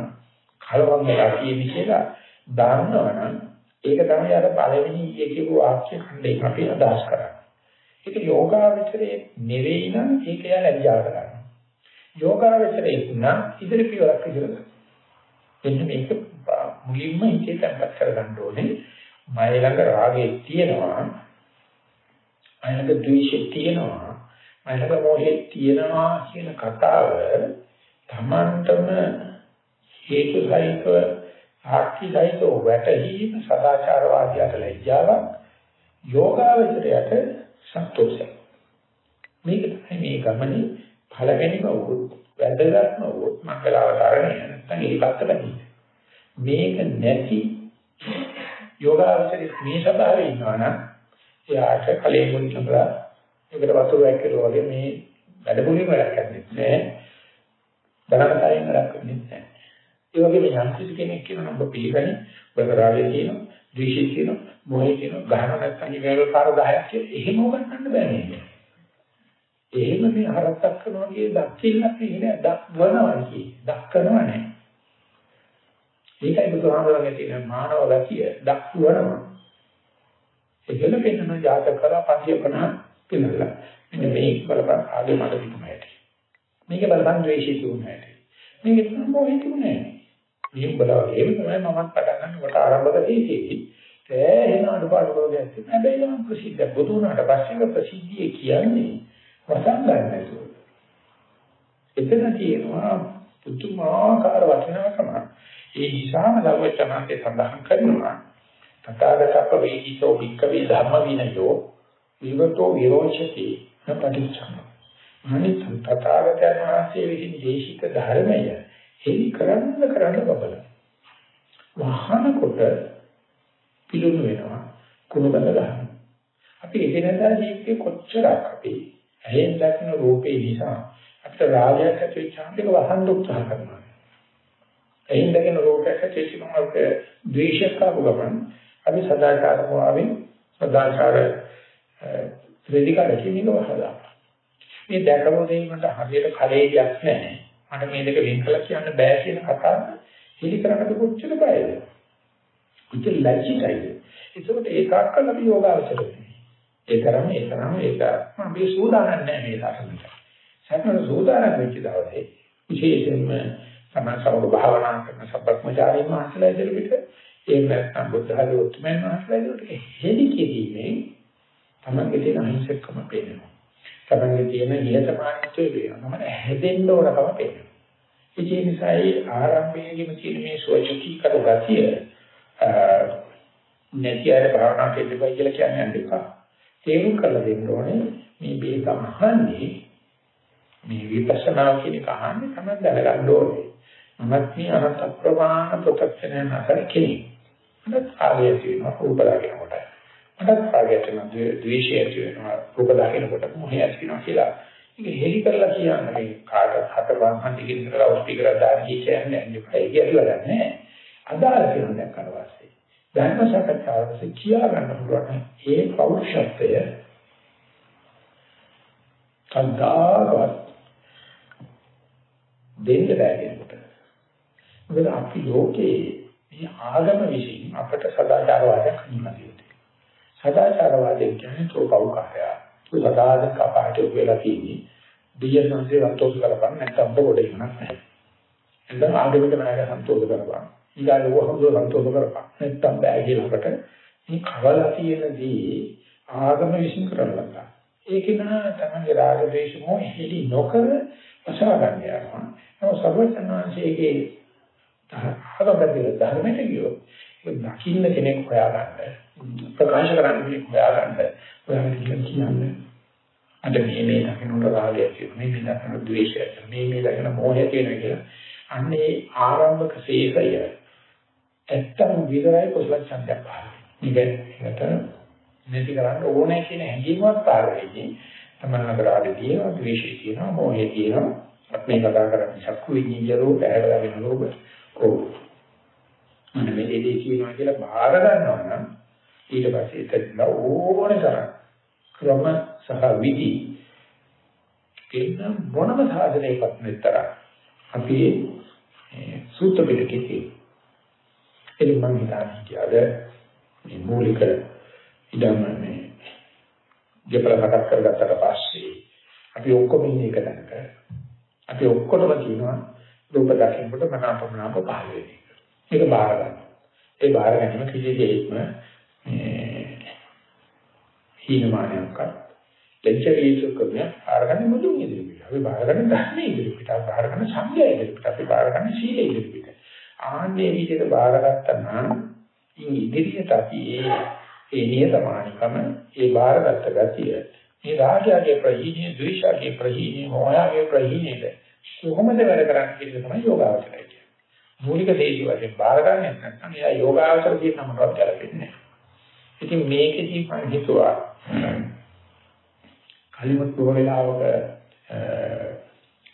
කලවම් වෙලා තියෙන්නේ කියලා දන්නවනම් ඒක තමයි අර පළවෙනි ඊයේ කියපු වාක්‍ය ඛණ්ඩේ අපි අදහස් කරන්නේ. ඒක යෝගාවචරයේ නෙවෙයි නම් ඒක යා ලැජ්ජා කරගන්න. යෝගාවචරයේ නම් ඉදිරි පියවරක් ඉදිරියට එන්න මේක මුලින්ම හිතේ තැම්පත් කරගන්න ඕනේ. මය ළඟ රාගය තියෙනවා. මය ළඟ ද්වේෂය තියෙනවා. මය ළඟ මොහේ තියෙනවා කියන කතාව තමන්ටම හේතු සහිතව ආර්ථි සහිතව වැටහීම සදාචාරවාදියාට ලැජ්ජාවක් යෝගාවචරයට සන්තෝෂයක්. මේක තමයි මේ ගමනේ පළවෙනිම වුත් වැදගත්ම වුත් මංගලාවතරණය නැත්නම් ඒකත් බැදී. මේක නැති යෝගාවචරයේ මේ ස්වභාවය ඉන්නවනම් එයාට කලෙන් මුල් නබලා ඒකට වතුරක් කියලා වගේ මේ වැඩමුලින් වැඩක් කරන්නේ නැහැ. ධනකයෙන් වැඩක් කරන්නේ නැහැ. ඒ වගේම යම් කිසි කෙනෙක් කියනවා ඔබ පිළිගනි ඔබ රාගය කියනවා ද්වේෂය කියනවා මොහය කියනවා ගහන නැත්නම් ඉවරල් කාර 10ක් කියලා එහෙම උගන්නන්න බෑ නේද? එහෙම මේ හරක්ක් කරනවා කියේ දක්කිල්ලක් නෙවෙයි දක්වනවා කියේ. දක්කනවා නෑ. ඒකයි බුදුහාමරගේ තියෙන මානව ගතිය දක්වනවා. ඒකල පෙන්නන ජාතක කලා 550 පිළිලා. මෙන්න මේක බලපන් ආගේ මට පිටුමයි. මේක බලපන් ද්වේෂී තුනයි. මේක තමයි මොහේ තුනයි. මේ බලවගේ තමයි මමත් පටන් ගන්නකොට ආරම්භක දීතියි. ඒ එන අඩපාඩු කරගෙන හැබැයි නම් ප්‍රසිද්ධ බුදු වුණාට පස්සේ ප්‍රසිද්ධිය කියන්නේ වසන් ගන්න නැතුව. එතන තියෙනවා පුදුමාකාර වටිනාකම. ඒ නිසාම ලවචනාන්තේ සඳහන් කරනවා තථාගතක වේදිතෝ භික්ඛවේ ධම්ම විනයෝ විවතෝ විරෝචති නපටිච්චම. අනිත් තථාගතයන් වහන්සේ විසින් දේශිත ධර්මය හෙලි කරන්න කරන්න බබල. වහනකොට පිළුණු වෙනවා කුණු බඳ ගන්න. අපි එදිනදා ජීවිතේ කොච්චරක් අපි ඇහෙන් දකින රූපේ නිසා අපිට රාගයක් ඇති වෙච්චාම ඒක වහන්න උත්සාහ කරනවා. ඇහෙන් දකින රූපයක් ඇති වෙච්ච ගමන් අපිට ද්වේෂයක් ආව ගමන් අපි සදාචාරමවාවෙන් සදාචාර ප්‍රතිකාර කිමින වහලා. මේ දැකපු දෙයකට හරියට කලෙයක් නැහැ. මට මේ දෙක වෙන් කළා කියන්න බෑ කියන කතාව හිලි කරකට කොච්චර බයද? කොච්චර ලැජ්ජිතයිද? ඒකෝට ඒකාක්කල අපි යෝගාවචරයි. ඒ තරම ඒ තරම ඒක අපි සූදානම් නැහැ මේ තරමට. සැකන සූදානම් වෙච්ච දවසේ විශේෂයෙන්ම සමාසවක භාවනා කරන සබ්බක්මචාරී මහත්ලා ඉදිරියට ඒ නැත්නම් බුද්ධ ධර්ම උත්මයන් මහත්ලා ඉදිරියට හෙලි කිරීමේ තමන්ගේ තියෙන අහිංසකම පේනවා. තමන්ගේ තියෙන නිහතමානීත්වය පේනවා. මම හැදෙන්න ඕනකම පේනවා. ඒ නිසා ඒ ආරම්භයේදීම තියෙන මේ සෝචකී කර ගතිය නැති අය භාවනා කෙරෙපයි කියලා කියන්නේ නැහැ. තේරුම් කරලා දෙන්න ඕනේ මේ බේත අහන්නේ මේ විපස්සනා කියන එක අහන්නේ තමයි දැනගන්න ඕනේ. මමත් මේ අනත් අප්‍රමාණ ප්‍රත්‍යක්ෂණය නැතර කෙනෙක්. මට ආගය තියෙනවා රූප දකින්න කොට. මට ආගය තියෙනවා ද්වේෂය තියෙනවා රූප දකින්න කොට මොහේ ඇතිවෙනවා කියලා. ඒක හෙලි කරලා කියන්නේ මේ කාට හත බංහන් දිගින් කරලා ස්පීකර් එක දාන්න කියන්නේ නැහැ. ඒක කියලා ගන්නෑ. අදාළ කියන දැක්කට පස්සේ ධර්ම සාකච්ඡාවකදී කියා ගන්න පුළුවන් ඒ පෞරුෂත්වය කද්දාවත් දෙන්න බෑ කෙනෙකුට. මොකද අපි ලෝකේ මේ ආගම විසින් අපට සදාචාරවාදයක් හඳුන්වලා තියෙනවා. සදාචාරවාදය කියන්නේ තෝපෞකාරය. සදාද කපාට වෙලා තියෙන්නේ. දිය සංසේ සන්තෝෂ කරපන් නැත්නම් ඔබ ගොඩ ඉන්නක් නැහැ. එතන ආගමික නායක සන්තෝෂ කරපන්. ඊගාට වහම සන්තෝෂ කරපන්. නැත්නම් බෑ කියලා අපට මේ කවලා තියෙනදී ආගම විසින් කරලා ඒක නා තමයි රාග දේශ මොහ හෙලි නොකර අසා ගන්න යනවා. නමුත් සර්වඥාන්සේගේ ආගමදී ධර්මයට ගියොත් ඒ දකින්න කෙනෙක් හොයාගන්න ප්‍රකාශ කරන්න කෙනෙක් හොයාගන්න ඔයාලා කියන්නේ අද මේ මේ දකින්නට රාගය තියෙනවා මේ මේ දකින්න ද්වේෂය මේ මේ දකින්න මොහය තියෙනවා කියලා අන්නේ ආරම්භක ශේෂය ඇත්තම විතරයි කුසල ඡන්දයක් පහළ වෙන්නේ. නැති කරන්න ඕනේ කියන හැඟීමවත් පාර වෙන්නේ. තමන්න කරාද තියෙනවා, ද්වේෂය තියෙනවා, මොහය තියෙනවා. අපි මේ කතා කරන්නේ චක්කු විඤ්ඤාණ රූප, ඇහැලා වෙන රූප. ඔව්. මම මේ දෙදී කියනවා කියලා බාර ගන්නවා නම් ඊට පස්සේ එතන ඕනේ තරම් ක්‍රම සහ විදි කියන මොනම සාධනයකට නැතර අපි සූත්‍ර පිටකේ තියෙන. එළි මම හිතන්නේ කියලාද මේ මූලික ඉදම මේ දෙපළ හටක් කරගත්තට පස්සේ අපි ඔක්කොම ඉන්නේ එක තැනක. අපි ඔක්කොටම කියනවා රූප දකින්නකොට මනාපමනාප පහළ වෙන්නේ. ඒක බාර ගන්න. ඒ බාර ගැනීම කිසිදෙයක්ම මේ හීනමානයක්වත් ලැජ්ජාවීසුකම ආරගන්න මුදුන් ඉදිරියට. අපි බාරගන්න ධර්මයේ ඉදිරියට. අපි බාරගන්න සංඥා ඉදිරියට. අපි බාරගන්න සීල ඉදිරියට. ආන්නේ විදිහට බාරගත්තා නම් ඉදිරියට අපි ඒ ඒ නියතමානිකම ඒ බාරගත්ත ගතිය මේ රාගයේ ප්‍රහීණය, ද්වේෂයේ ප්‍රහීණය, මොහයේ ප්‍රහීණයද කොහොමද වැඩ කරන්නේ කියන තමයි යෝගාවචරය කියන්නේ. මූලික දේශි වශයෙන් බාර ගන්න නැත්නම් එයා යෝගාවචර කියන නමකට ගැලපෙන්නේ නැහැ. ඉතින් මේකෙදි මම හිතුවා කලිමත් බොහෝ වෙලාවක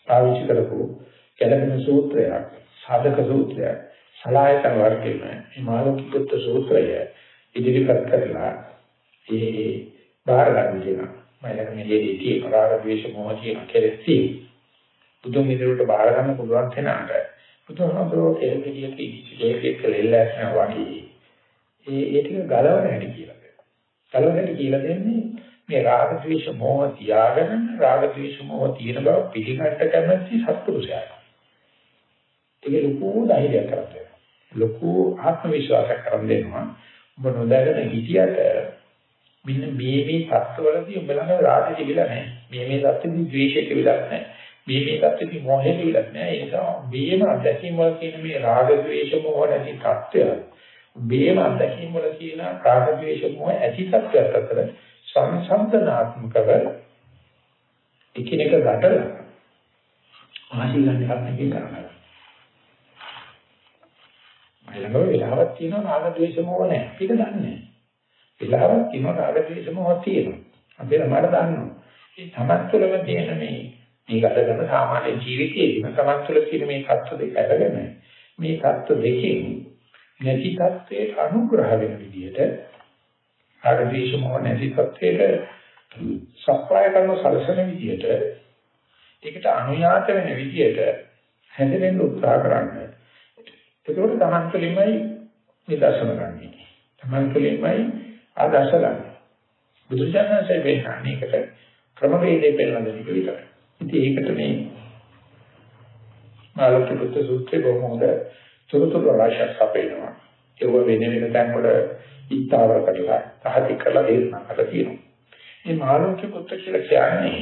පාවිච්චි කරපු ගැලපෙන සූත්‍රයක්, සාධක සූත්‍රයක්, සලායතන වර්ගයේ මේ මානසිකත්ව සූත්‍රය ඉදිරිපත් කරලා ඒ බාර ගන්න කියනවා. මම මේ තියෙන රාග ද්වේෂ මොහ කියන කෙලෙස්. බුදුන් ඉදිරියට බාර ගන්න පුළුවන් කෙනාට බුදුහාමුදුරුවෝ කෙලෙලියක ඉතිරියක කෙලෙල්ලක් වගේ ඒ ඒ ටික ගලවන හැටි කියලා කියනවා. ගලවන හැටි කියලා දෙන්නේ මේ රාග ද්වේෂ මොහ තියාගෙන රාග ද්වේෂ මොහ තියෙන බව පිළිගන්න කැමැති සත්පුරුෂයා. ඒක ලොකු ධෛර්යයක් කරත් වෙනවා. ලොකු ආත්ම විශ්වාසයක් කරන් දෙනවා. ඔබ නොදැගෙන හිටියට මෙන්න මේ මේ தත්වලදී ඔබ ළඟ රාගය තිබිලා නැහැ. මේ මේ தත්ත්වෙදී ද්වේෂය තිබිලා නැහැ. මේ මේ தත්ත්වෙදී මොහය තිබිලා නැහැ. ඒ නිසා මේම අධ්‍යක්ෂින් වල කියන මේ රාග ද්වේෂ මොහ නැති தත්ත්වය බේම අත්දැකීම් වල කියන රාග ද්වේෂ මොහ ඇති සත්‍යයක් අතර සංසන්දනාත්මකව එකිනෙක ගැටලා ආශී ගන්න එකක් නෙකේ කරන්නේ. ළඟම වෙලාවක් තියෙනවා රාග ද්වේෂ මොහ නැහැ. පිට දන්නේ නැහැ. වෙලාවක් තියෙනවා රාග ද්වේෂ මොහ තියෙනවා. අපි ළමයට දන්නවා. ඒ තමත් තුළම තියෙන මේ මේ ගත කරන සාමාන්‍ය ජීවිතයේදී තමත් තුළ තියෙන මේ தত্ত্ব දෙක අරගෙන මේ தত্ত্ব දෙකෙන් නැති தත්ත්වයේ අනුග්‍රහ වෙන විදිහට රාග ද්වේෂ මොහ නැති தත්ත්වයට සප්ලයි කරන සලසන විදිහට ඒකට අනුයාත වෙන විදිහට හැදෙන්න උත්සාහ කරන්නේ ඒකෝට තමන් තුළින්මයි නිදර්ශන ගන්නෙ. තමන් තුළින්මයි ආදර්ශ ගන්නෙ. බුදුසසුනේ වෙන්නේකට ක්‍රමවේදේ පෙන්නන දෙක විතරයි. ඉතින් ඒකට මේ මාළකපුත් සූත්‍රේ බොහොම හොඳ තුරුතුරු රාශියක් අපේනවා. ඒව වෙන වෙන තැන් වල ඉස්තාවර කරලා සාහිත්‍ය කරලා දේශනා කරලා තියෙනවා. මේ මාළකපුත් කියලා කියන්නේ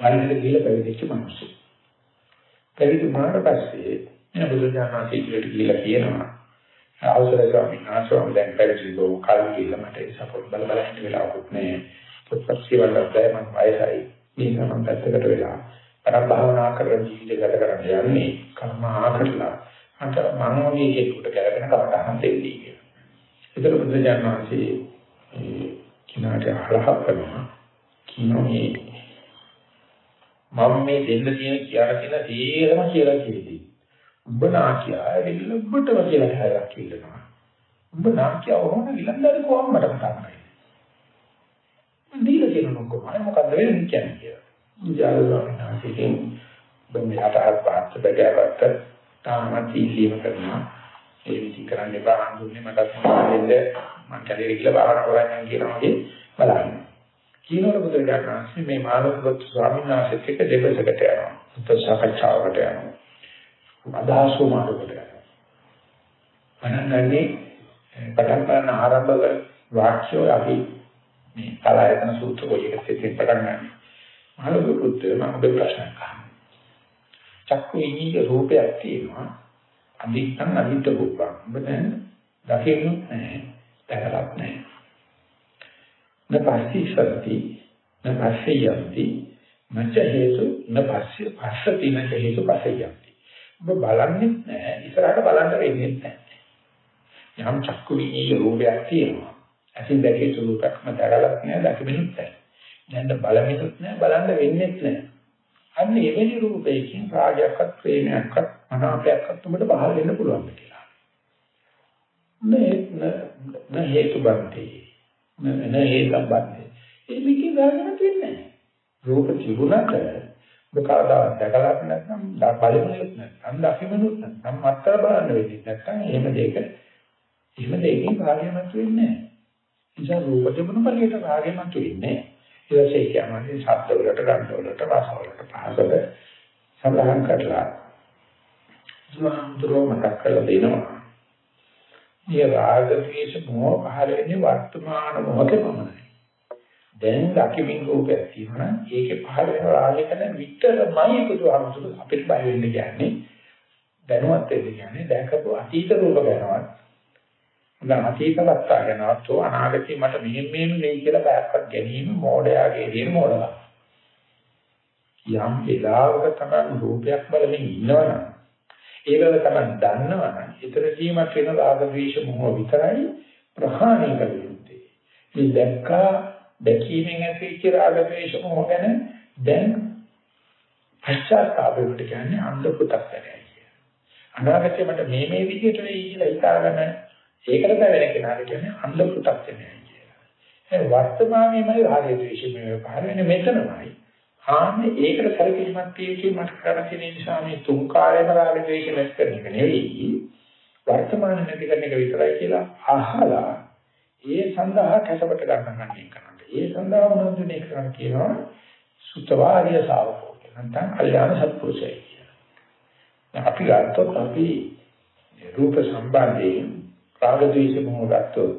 වරිණට ගිහිල්ලා පැවිදිච්ච මිනිස්සු. පැවිදි වුණාට පස්සේ එන බුදුජානක ඉදිරියට ගිහිල්ලා කියනවා අවසරයි ස්වාමීන් වහන්සේ මම දැන් පැවිදි ලෝ කල් කියලා මට ඒ සපෝට් බල බල ඉන්න වෙලාවකුත් නෑ. පොත්පත් කියවන්නත් බෑ මම වයසයි. මේ මම පැත්තකට වෙලා අර භාවනා කරන ජීවිත ගත කරන්න යන්නේ කර්ම ආකරලා අන්ත මම වගේ කෙනෙකුට කරගෙන කවදාහන් දෙන්නේ කියලා. ඒතර බුදුජානක වහන්සේ ඒ කිනාට අහලා කරනවා කිනෝනේ මම මේ දෙන්න තියෙන කියලා කියන තේරම කියලා කිව්දී. උඹ නාකියා ඇවිල්ලා උඹටම කියලා කහලා කියනවා. උඹ නාකියා වහන ඉලන්දාට කොහොම මට කතා කරන්නේ. මම දීලා තියෙන කොහොමද මොකද්ද වෙන්නේ කියන්නේ. ජාලවන්නාසිකෙන් බම්මයට අත්පාත් බගාවට තාමත් ඉල්ලීම කරනවා. ඒ විදි කරන්න එපා හඳුන්නේ මට සම්බන්ධෙන්ද මම කැලේ කියලා බාහන කරන්නේ කියනවා වගේ බලන්න. කීනවල බුදුරජාණන් මේ මානවක ස්වාමීන් වහන්සේත් එක්ක දෙබසකට යනවා. උත්තර සාකච්ඡාවකට යනවා. අදහස් මාර්ගකට යනවා. අනන්තන්නේ පටන් ගන්න ආරම්භක වාක්‍යය අපි මේ කලායතන සූත්‍ර කොටසෙන් පටන් ගන්නවා. මාළු පුත්‍රය මම ඔබේ ප්‍රශ්නයක් අහනවා. චක්කු ඉනිගේ රූපයක් තියෙනවා. අදිත්තන් අදිත්ත රූපක්. ඔබ දැන් දකින්නුත් නැහැ. දැකලත් නැහැ. නපස්සී සති නපස්සී යන්ති නච හේතු නපස්සී පස්සති නච හේතු පස්සී යන්ති. ඔබ බලන්නේ නැහැ. ඉස්සරහට බලන්න වෙන්නේ නැහැ. යම් චක්කු ඉනිගේ රූපයක් තියෙනවා. ඇසින් දැකේ රූපයක්ම දැකලත් නැහැ. දැකෙමිනුත් නැහැ. දැන් බලමිනුත් නැහැ බලන්න වෙන්නේත් නැහැ. අන්න එවැනි රූපයකින් රාගයක්වත් ප්‍රේමයක්වත් අනාපයක්වත් උඹට පහළ වෙන්න පුළුවන් කියලා. නේ න හේතු බන්ති. න හේතබ්බන්ති. ඒ මේකේ ගානක් වෙන්නේ නැහැ. රූප තිබුණාට ඔබ කවදාවත් දැකලා නැත්නම් බලමුත් නැත්නම් දකිමනුත් නැත්නම් මත්තර බලන්න වෙන්නේ නැත්නම් එහෙම දෙයක එහෙම දෙයකින් රාගය මත වෙන්නේ නැහැ. නිසා රූප තිබුණ පරියට රාගය මත වෙන්නේ නැහැ. ඊටසේ කියන්නේ ශබ්ද වලට ගන්ධ වලට රස වලට පහසට සඳහන් කරලා සුවඳුරෝ මතක් කරලා දෙනවා. මේ රාග ද්වේෂ මොහ පහළ වෙන්නේ වර්තමාන මොහොතේ පමණයි. දැන් දකිමින් රූපයක් තියෙනවා ඒකේ පහළ වෙන රාගයකන විතරමයි බුදුහාමුදුරු අපිට බය වෙන්න කියන්නේ දැනුවත් වෙන්න කියන්නේ දැකපු අතීත රූප ගැනවත් දැන් අතීත වත්තා ගැනවත් හෝ අනාගතේ මට මෙහෙම මෙහෙම වෙයි කියලා බයක්වත් ගැනීම මෝඩයාගේ දේන මෝඩකම. යම් වෙලාවක තමයි රූපයක් බලමින් ඉන්නවනම් ඒකල තමයි දන්නවනම් ඊතර ජීවත් වෙන රාග ද්වේෂ මොහ විතරයි ප්‍රහාණය කළ යුත්තේ. මේ දැක්කා දැකීමෙන් ඇතිවෙච්ච රාග ද්වේෂ මොහ ගැන දැන් පශ්චාත්තාපයට කියන්නේ අන්ධ පුතක් කරයි. අනාගතේ මට මේ මේ විදිහට වෙයි කියලා හිතාගෙන ඒකට බැවෙන කෙනාට කියන්නේ අන්ධ පු탁ඥය කියලා. ඒ වර්තමානයේමයි රාගය ද්වේෂය පහළ වෙන්නේ මෙතනමයි. ආන්නේ ඒකට සැලකීමක් තියෙන්නේ මට කරන්න තියෙන නිසා මේ තුන් කාර්යම රාග ද්වේෂ නැති කරන එක නෙවෙයි. වර්තමාන නැති කරන එක විතරයි කියලා අහලා ඒ සඳහා කැසපට ගන්න ගන්න කරන්නේ. ඒ සඳහා මොනවද කරන්න කියනවා සුතවාරිය ශාවකෝ නැත්නම් කල්යාණ සත්පුරුෂය කියලා. අපි ගත්තොත් අපි රූප සම්බන්ධයෙන් රාග ද්වේෂ මොහ ගත්තොත්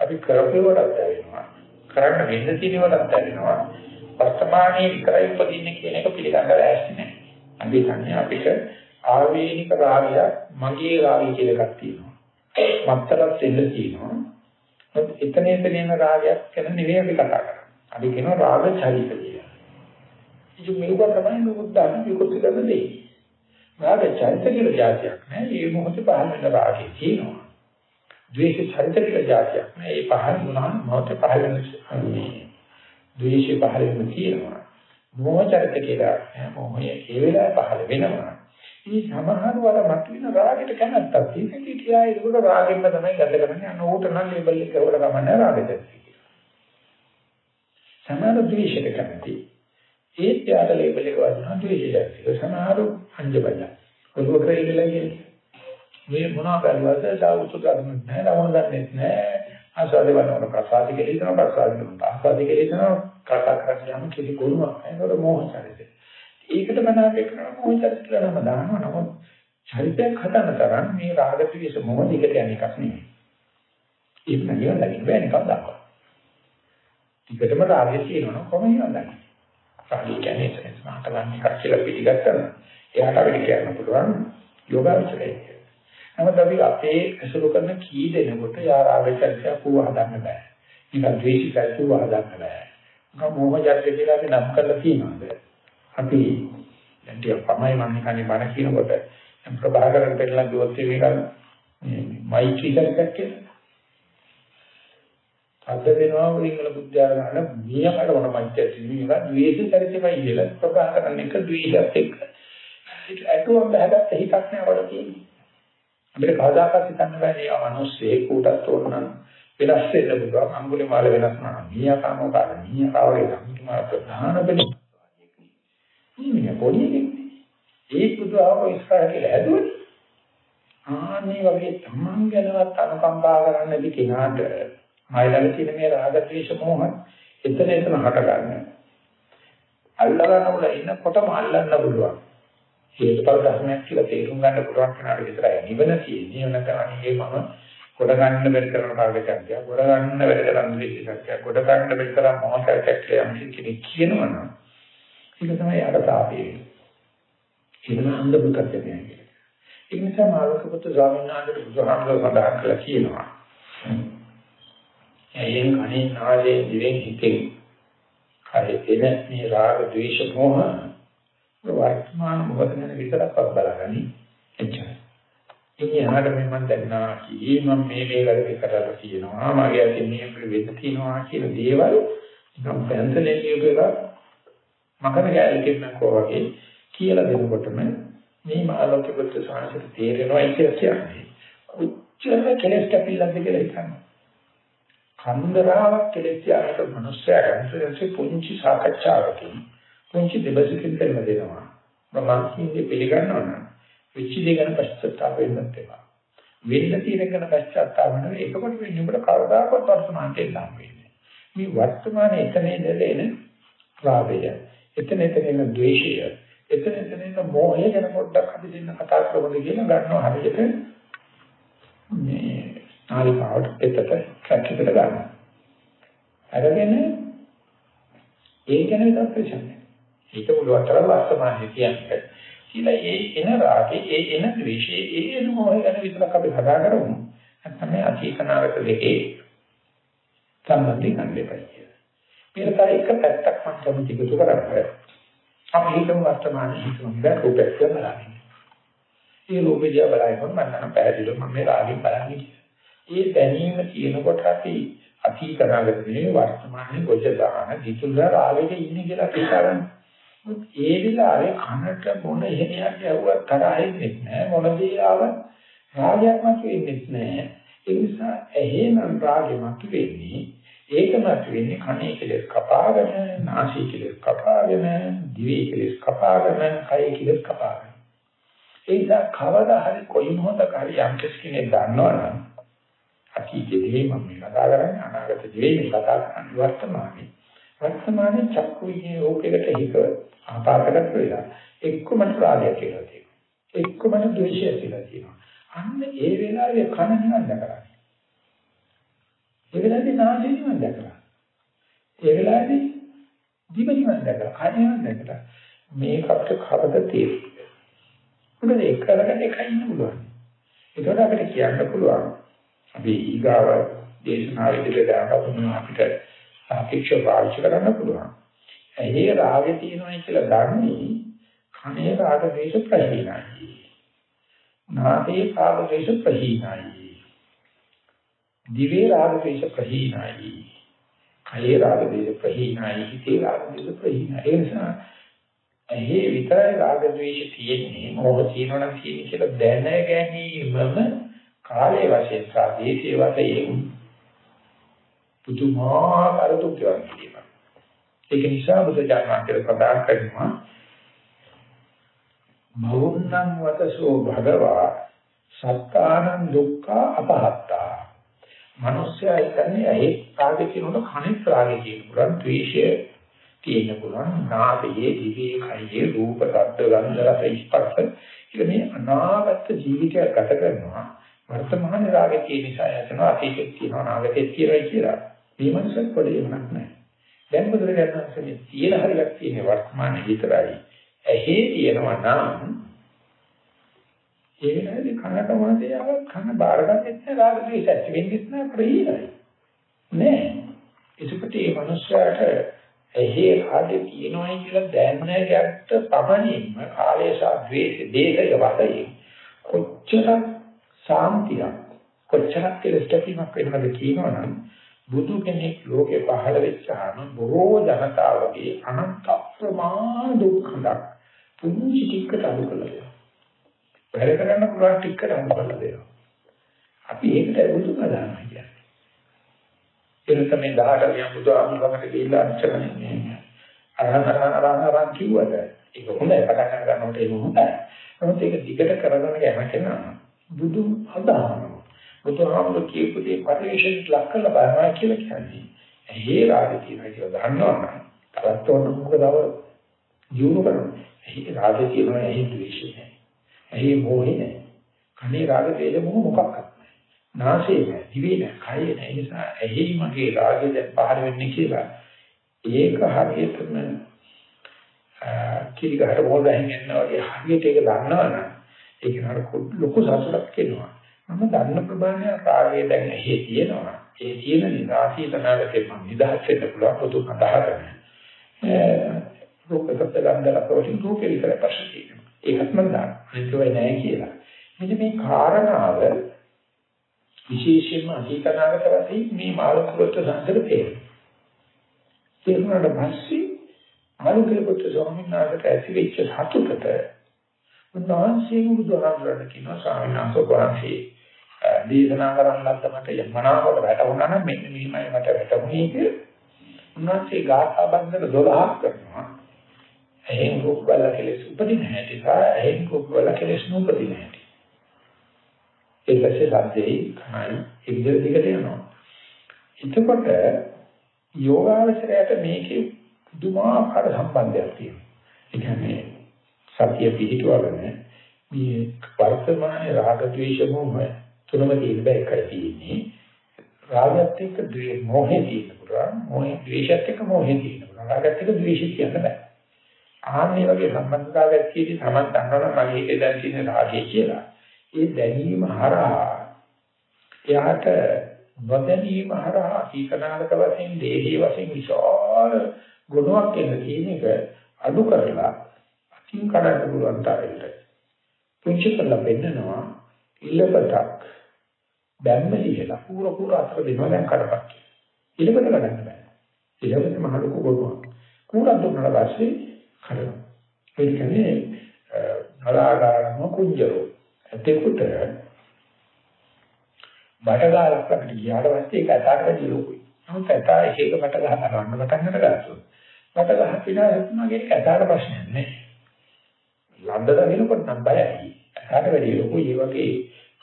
අපි කරපේවටත් ඇවෙනවා කරන්න වෙන්න තියෙනවටත් ඇවෙනවා වර්තමානයේ විතරයි උපදින්නේ කියන එක පිළිගන්න ලෑස්ති නැහැ. අපි කියන්නේ අපිට ආවේනික රාගය මගේ රාගය කියලා එකක් තියෙනවා. මත්තරත් දෙන්න තියෙනවා. එතන එතන යන රාගයක් ගැන නෙවෙයි අපි කතා කරන්නේ. අපි කියනවා රාග චරිත කියලා. ඉතින් මේක තමයි නුඹ විකෘති කරන දේ. රාග චරිත කියලා જાතියක් නෑ. මේ මොහොතේ පහළ වෙන රාගය තියෙනවා. ද්වේෂ චරිත කියලා જાතියක් නෑ. ඒ පහළ වුණාම මොහොතේ පහළ වෙන මේ ද්වේෂය පහළ වෙන තියෙනවා. මොහ චරිත කියලා මොහය ඒ වෙලාවේ පහළ වෙනවා. මේ සමහර වල මතුවෙන රාගෙට කැමැත්තක් තියෙන කිටියා ඒක රාගෙන්න තමයි ගත කරන්නේ. අන්න ඕකට නම් ලේබල් එක කරවල ගමන්නේ රාගෙට. සමහර ද්වේෂයට කැමති. ඒත් යාට ලේබල් එක වදිනවා ද්වේෂයට. සමහර අංජබජ. ඔළුව කරේ කියලා කියන්නේ මේ මොනවා කරලාද දාවුතු ගන්න නැහැ නම දන්නේ නැහැ. ආසාදේ වනවන ප්‍රසාද කියලා හිතනවා ප්‍රසාද කරනවා ආසාද කියලා හිතනවා. කතා කරගෙන යන කිසි ගුණයක් නැහැ ඒක මොහ චරිතය. ඒකට මනාපේ කරන මොහ චරිතය කියලා නම දානවා. නමුත් චරිතයක් හදන්න තරම් මේ රාග ද්වේෂ මොහ දෙකට යන එකක් නෙමෙයි. ඒක නියම ලකින් බෑ නිකන් දාපන්. ටිකටම රාගය තියෙනවා කොහොමද යන්නේ රාගය කියන්නේ එතන. සමාතලන්නේ කියලා පිළිගත්තා එයාට අපිට කියන්න පුළුවන් යෝගාචරය නමුත් අපි අපේ අසුරු කරන කී දෙනෙකුට යා රාගචර්ය පුව හදන්න බෑ. නිකන් ද්වේෂිකයි පුව හදන්න බෑ. මොකද මොහ ජර්ය කියලා අපි නම් කරලා තියෙනවාද? අපි දැන් ටික පමයි මම නිකන් බණ කියනකොට ප්‍රභාකරන් පෙන්නලා දුවත් මේක මෛත්‍රී චරිතයක් කියලා. අද වෙනවා සිංහල බුද්ධයාගන මියකට වුණ මෛත්‍රිය තියෙනවා ද්වේෂ චරිතමයි කියලා ප්‍රභාකරන් එක ද්වේෂයත් එක්ක. ඒක ඇතුවම බහගත්ත හිතක් නෑ වඩ තියෙන්නේ. අපිට කවදාකවත් හිතන්න බෑ මේ අමනුෂ්‍යේ කූටත් ඕනනම් වෙනස් වෙන්න පුළුවන් අඟුලි මාල වෙනස් කරනවා. මීයාකාමෝ කාල මීයාකාවගේ සම්පූර්ණ ප්‍රධාන බෙලි. මේ පොඩි ඒ බුදුආව ඉස්සරහ කියලා හැදුවනේ. ආන්නේ වගේ තමන් ගැනවත් අනුකම්පා කරන්න නැති කෙනාට මයිලඟ තියෙන මේ රාග ද්වේෂ මොහ එතන එතන හට ගන්න. අල්ලගන්න උල ඉන්නකොටම අල්ලන්න පුළුවන්. හේතුඵල ධර්මයක් කියලා තේරුම් ගන්න පුළුවන් කෙනාට විතරයි නිවන තියෙන්නේ. නැත්නම් අනිගේ මම කොට ගන්න බැරි කරන කාර්යචක්තිය, කොට ගන්න බැරි කරන විශේෂත්වය, කොට ගන්න බැරි කරන මොහොතක්තිය යම් කෙනෙක් කියනවනම් ඒක තමයි අරතාපේ. ඒක නම් අන්ධ පුතත්වයක් කියන්නේ. ඒ නිසා මාළුකපුත් ස්වාමීන් වහන්සේ බුදුහාමුදුරුවෝ සඳහන් කළා කියනවා. එයෙන් කණේ නාලේ දිවෙන් හිතෙන් කය එන මේ රාග ද්වේෂ මොහ වර්තමාන මොහොත ගැන විතරක් බලගනි. එච්චරයි. ඉතින් එහාට මේ මම දැන්නා කී මම මේ වැඩේ කරලා තියෙනවා මගේ අතින් මේ වෙන්න තියෙනවා කියන දේවල් නිකම් පැන්සලෙන් කියපේක මකන ගැලකෙන්නකෝ වගේ කියලා දෙනකොටම මේ මාළෝක පුත්‍ර සාංශිත තේරෙනවා කියලා කියන්නේ. උච්චර කෙලස් කැපිල්ලක්ද කියලා හිතනවා කන්දරාවක් කෙලස් යාකට මිනිස්සයා ගන්නසේ පුංචි සාකච්ඡාවකින් පුංචි දෙබසකින් පෙළ දෙනවා මම කියන්නේ පිළිගන්නවා නම් වෙච්ච දේ ගැන පශ්චාත්තාප වෙන්නත් එපා. වෙන්න තියෙන ගැන පශ්චාත්තාප වෙනවා. ඒකකොට වෙන්නේ උඹට කවදාකවත් වර්තමානට එන්න හම්බෙන්නේ. මේ වර්තමානයේ එතනේ දෙලෙන රාගය, එතන එතන එන ද්වේෂය, එතන එතන එන මෝහය ගැන පොඩ්ඩක් අපි දෙන්න කතා කරමු කියන ගන්නවා හරියට මේ ආලිපාවට එතට කැක්කිට ගන්නවා. අරගෙන ඒ ගැන විතර ප්‍රශ්නයක්. ඒක පුළුවන් තරම් වර්තමානයේ කියන්නේ කියලා ඒ එන රාගේ ඒ එන ද්වේෂයේ ඒ එන මොහය ගැන විතරක් අපි කතා කරමු. නැත්නම් මේ අතීතනාගත දෙකේ සම්බන්ධය ගන්න දෙපයි කියලා. මේකට එක පැත්තක් මම කැමති එකතු කරන්නේ. අපි හිතමු වර්තමානයේ හිතමු දැන් රූපයක් බලන්නේ. ඒ රූපය දිහා බලනකොට මම නම් පැහැදිලිව මම මේ රාගෙන් බලන්නේ කියලා. ඒ දැනීම කියනකොට අපි අතීතනාගත නෙවෙයි වර්තමානයේ ගොජ දාන දිතුල රාගෙක ඉන්නේ කියලා හිතාගන්න. ඒ විලාවේ කනට මොන එහෙණයක් ගැහුවත් තරහින්ෙන්නේ නැහැ මොන දේ ආවත් රාගයක් මත වෙන්නේ නැහැ ඒ නිසා එහෙනම් රාගෙ මත වෙන්නේ ඒක මත වෙන්නේ කනේ කෙලස් කපාගෙන නාසය කෙලස් කපාගෙන දිවේ කෙලස් කපාගෙන කය කෙලස් කපාගෙන. ඒ නිසා කවදා හරි කොයි මොහොතක හරි යම් කෙනෙක් දන්නවනම් අතීතයේ මම කතා කරන්නේ අනාගතයේ මේ කතා කරන්නේ වර්තමානයේ වර්තමානයේ චක්කු විඤ්ඤාණ රූපයකට හිත ආපාතකට වෙලා එක්කම රාගය කියලා තියෙනවා. එක්කම ද්වේෂය කියලා තියෙනවා. අන්න ඒ වෙලාවේ කන නිවන් දැකලා. ඒ වෙලාවේ නාසය නිවන් දැකලා. ඒ වෙලාවේ දිව නිවන් දැකලා, කන නිවන් දැකලා මේක අපිට කරද තියෙන්නේ. මොකද ඒක කරගෙන එකයි ඉන්න පුළුවන්. ඒකට අපිට කියන්න පුළුවන් අපි ඊගාව දේශනාවේදී දාගන්න අපිට සාපේක්ෂව පාවිච්චි කරන්න පුළුවන්. ඇහි රාගය තියෙනවා කියලා දන්නේ කනේ රාග දේශ ප්‍රහීනයි. නාසයේ රාග දේශ ප්‍රහීනයි. දිවේ රාග දේශ ප්‍රහීනයි. කයේ රාග දේශ ප්‍රහීනයි. හිතේ රාග දේශ ප්‍රහීනයි. ඒ නිසා ඇහි විතරයි රාග ද්වේෂ තියෙන්නේ මොහ තියෙනවා තියෙන්නේ කියලා දැන ගැනීමම කාලයේ වශයෙන් සහ දේශයේ වශයෙන් පුදුමාකාර දුක් වේවා. ඒක නිසා බුදුචානන්තර ප්‍රදාන කරනවා මෞන්නං වතසෝ භගවා සත්තානං දුක්ඛ අපහත්තා. මිනිස්සයා කියන්නේ ඇහි රාගය කියනකොට කනේ රාගය කියන පුළුවන් ද්වේෂය තියෙන්න පුළුවන් නාසයේ දිවේ කයේ රූප ශබ්ද ගන්ධ රස ස්පර්ශ කියලා මේ අනාගත ජීවිතයක් ගත කරනවා වර්තමාන රාගය තියෙන නිසා යනවා අතීතෙත් තියෙනවා අනාගතෙත් තියෙනවා කියලා. මේ මනසක් පොඩි වෙනක් නැහැ. දැන් බුදුරජාණන් වහන්සේ තියෙන හරියක් තියෙන වර්තමානයේ විතරයි. ඇහි තියෙනවා නම් ඒ වෙලාවේදී කනට මොනදේ ආවත් කන බාරගන්නෙත් නෑ රාග ද්වේෂ ඇති වෙන්නෙත් නෑ ප්‍රහීනයි. නෑ. ඒකට මේ මනුස්සයාට එහි ආදී කියනවායි කියලා දැනනකට පමණින්ම කාලේශා ද්වේෂ දේශය වශයෙන් කොච්චර සාන්තියක් කොච්චරක් කෙලස්ටපීමක් වෙනවද කියනවනම් බුදු කෙනෙක් ලෝකේ පහළ වෙච්චාම බොහෝ ජනතාවගේ අනන්ත ප්‍රමාණ දුක්ඛයක් පුංචි ටිකට අඩු කළා. වැඩ කරන්න පුළුවන් ටිකට අඩු කළා දෙනවා. අපි ඒකට බුදු කදානවා කියන්නේ. එන තමයි 18 යම් බුදු ආමලකට ගිහිල්ලා අච්චරනේ. අරහන් අරහන් අරහන් අරහන් කිව්වද ඒක හොඳයි පටන් ගන්නකොට ඒක හොඳයි. නමුත් ඒක දිගට කරගෙන යන කෙනා බුදු අදහනවා. බුදුහාමුදුරු කියපු දේ පරිශ්‍රයට ලක් කරලා බලනවා කියලා කියන්නේ. ඇහි රාගය තියෙනවා කියලා දන්නවනම් තරත් උන මොකදව ජීවු කරනවා. ඇහි රාගය තියෙනවා ඇහි ද්වේෂය නැහැ. ඇහි මොහේ නැහැ. කනේ රාග දේශ මොහ මොකක්ද? නාසයේ නැහැ, දිවේ නැහැ, කයේ නැහැ. ඒ නිසා ඇහි මගේ රාගය දැන් පහළ වෙන්නේ කියලා ඒක හරියටම කිරිගහට මොල් ගහින්න වගේ හරියට ඒක දන්නවනම් ඒක නර ලොකු සතුටක් කෙනවා. මම දන්න ප්‍රමාණය රාගය දැන් ඇහි තියෙනවා. ඒ තියෙන නිදාසිය තනාගතේ මම නිදහස් වෙන්න පුළුවන් පොදු අදහරන. රූපකට ගන්ධලා ප්‍රවෘත්ති රූපේ විතර ප්‍රශ්න තියෙනවා. ඒකත් මම දන්නවා. ඒවා නෑ කියලා. මෙන්න මේ කාරණාව විශේෂයෙන්ම අධිකනාගත වශයෙන් මේ මාළුකවත සංසද පේනවා. තේරුණාට පස්සේ මාළුකවත ස්වාමීන් වහන්සේට ඇතිවෙච්ච සතුටට උන්වහන්සේ බුදුහාමුදුරන් කියනවා ස්වාමීන් වහන්සේ දේශනා කරන්න ලද්දමට යමනාවට වැටුණා නම් මෙන්න මෙහිමයි මට වැටුනේ කියලා. උන්වහන්සේ ගාථා බන්ධන 12ක් කරනවා. එහෙන් රූප බල කෙලෙස් උපදින හැටි සහ එහෙන් රූප බල කෙලෙස් නුපදින හැටි. ඒකසේ සද්දේ කයි ඉදිරි දිගට යනවා. එතකොට යෝගාවචරයට මේකේ පුදුමාකාර සම්බන්ධයක් තියෙනවා. ඒ කියන්නේ සතිය පිහිටුවගෙන මේ වර්තමාන රාග ද්වේෂ මොහ තුනම තියෙන බෑ එකයි තියෙන්නේ. රාගයත් එක්ක ද්වේෂ මොහේ තියෙන පුළුවන්. මොහේ ද්වේෂයත් එක්ක මොහේ තියෙන පුළුවන්. රාගයත් එක්ක ද්වේෂය කියන්න බෑ. ආන්නේ වගේ සම්බන්ධතාවයක් තියෙදි තමයි දන්නවනම් මගේ හිතේ දැන් තියෙන රාගය කියලා. ඒ දැනීම හරහා එයාට නොදැනීම හරහා සීකනාලක වශයෙන් දේහී වශයෙන් විශාල ගුණයක් එන කියන එක අඩු කරලා අකින් කඩන්න පුළුවන් තරමට පුංචි කරලා පෙන්නනවා ඉලපතක් බැම්ම ලියලා පුර පුර අතර දෙනවා දැන් කඩපත්. ඉලපත ගන්න බෑ. ඉලපත මහ ලොකු ගොනුවක්. කුරක් දුන්නාට පස්සේ කඩනවා. ඒ කියන්නේ නලාගාරම කුංජරෝ. එතකොට බටගාලක් අපිට ගියාට පස්සේ ඒක ඇටකට වැඩි ලොකුයි. නමුත් ඇටා එක එක බට ගහ ගන්න පටන් අරගත්තොත් බට ගහ පිනා මගේ ඇටාට ප්‍රශ්නයක් නෑ. ලන්දද වෙනකොට නම් බයයි. ඇටාට වැඩි ලොකුයි. ඒ වගේ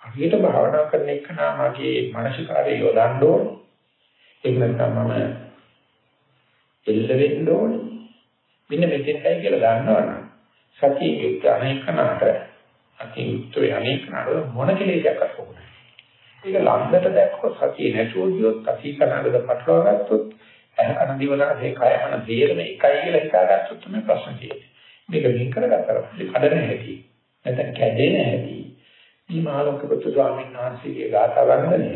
හරියට භාවනා කරන එක නම් මගේ මානසිකාරය යොදන්න ඕනේ. ඒක නැත්නම් මම එල්ල වෙන්න ඕනේ. මෙන්න මෙතෙන්යි කියලා දන්නවනම් සතිය යුක්ත අනේකනට අති යුක්ත අනේකනට මොන කෙලෙසයක් අරපොකුනේ. ඒක ළඟට දැක්කොත් සතිය නැතුව ගියොත් අසීකනකට පටලවා ගත්තොත් අහන දිවනාසේ කයමන දේරම එකයි කියලා හිතාගත්තොත් තමයි ප්‍රශ්න තියෙන්නේ. මේක වින් කරගත්තා පස්සේ කඩන හැටි නැත්නම් කැඩෙන හැටි මේ මහලොකුපුත් ස්වාමීන් වහන්සේගේ ගාථා වන්දනය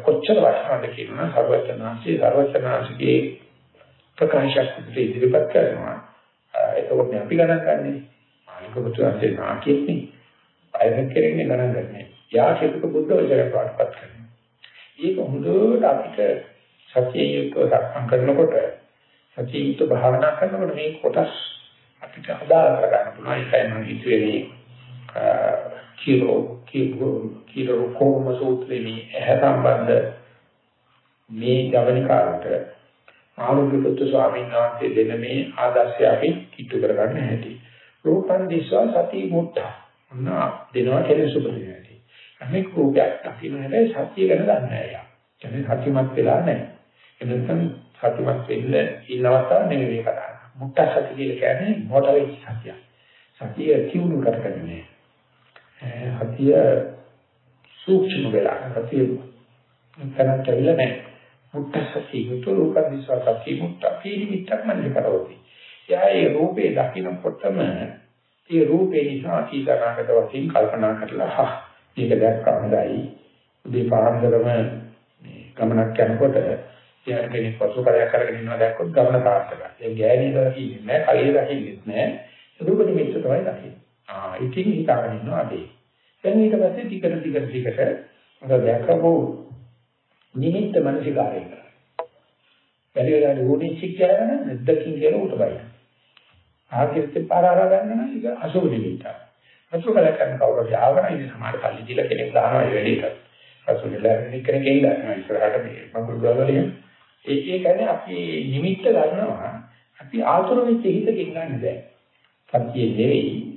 කොච්චර වටිනවද කියනවා සර්වචනාංශී සර්වචනාංශගේ ප්‍රකාශයක් ඉදිරිපත් කරනවා. එතකොට මේ අපි ගණන් ගන්නේ මහලොකුපුත් වහන්සේ නාකියනේ අයම කෙරෙන්නේ ගණන් ගන්නෑ. යාශික බුද්ධ වචනයක් පාඩපත් කරනවා. ඒක හොඳට අපිට සතිය යුක්තව සක්මන් කරනකොට සතිය යුක්ත භාවනා කරනකොට මේ කොටස් අපිට අදාළ කරගන්න පුළුවන්. ඒකයි මම හිතුවේ කිරෝ කිරෝ කොම සූත්‍රයේ එහ සම්බන්ධ මේ ජවනිකාවට ආලෝකිත ස්වාමීන් වහන්සේ දෙන මේ ආදර්ශය අපි කිට්ටු කරගන්න හැටි. රූපං දිස්වා සති මුත්ත. මොනවා දෙනවා කෙලෙ සුපදින හැටි. අනික රූපයක් දකින්න හැබැයි සතිය ගැන දන්නේ නැහැ. කියන්නේ සතිමත් වෙලා නැහැ. එනකන් සතිමත් වෙන්න ඉන්නවතා නෙවෙයි කතා කරන්නේ. මුත්ත සතිය කියලා කියන්නේ මොඩල් සතිය. සතිය කියුණු කරගන්නේ. හතිය සූක්ෂම වෙලා හතිය කරන්ට ඇවිල්ලා නැහැ. මුත්ත සති යුතු රූප දිස්වා සති මුත්ත පීඩි මිත්තක් මල්ලි කරවති. යා ඒ රූපේ දකින්නකොටම ඒ රූපේ නිසා අතීතනාගත වශයෙන් කල්පනා කරලා මේක දැක්කම හොඳයි. උදේ පාන්දරම මේ ගමනක් යනකොට යාර කෙනෙක් පසු කරයක් කරගෙන ඉන්නවා දැක්කොත් ගමන සාර්ථකයි. ඒ ගෑණිය දකින්නේ නැහැ, කලිය දකින්නේ නැහැ. රූප නිමිත්ත තමයි දකින්නේ. ආ ඉතින් හිතාගෙන ඉන්නවා අදී. දැන් ඊට පස්සේ ටිකට ටිකට ටිකට අර දැකපු නිමිත්ත මනසිකාරය කරා. වැඩි වෙලාවට ඕනිච්චික් කරගෙන නැද්දකින් කියලා උට බයි. ආකිරත් පාරාරා ගන්න නම් ඒක අසුබ නිමිත්ත. අසුබ කල කරන කවුරු යාවන ඉතින් සමාන කල්ලි දීලා කෙනෙක් දානවා ඒ වැඩේට. අසුබ ඉල්ලගෙන කෙනෙක් ඉල්ලනවා ඉස්සරහට මේ මඟුල් ගාවලිය. ඒ ඒ කියන්නේ අපි නිමිත්ත ගන්නවා අපි ආතුර වෙච්ච හිතකින් ගන්න දැන්. සත්‍යයේ නෙවෙයි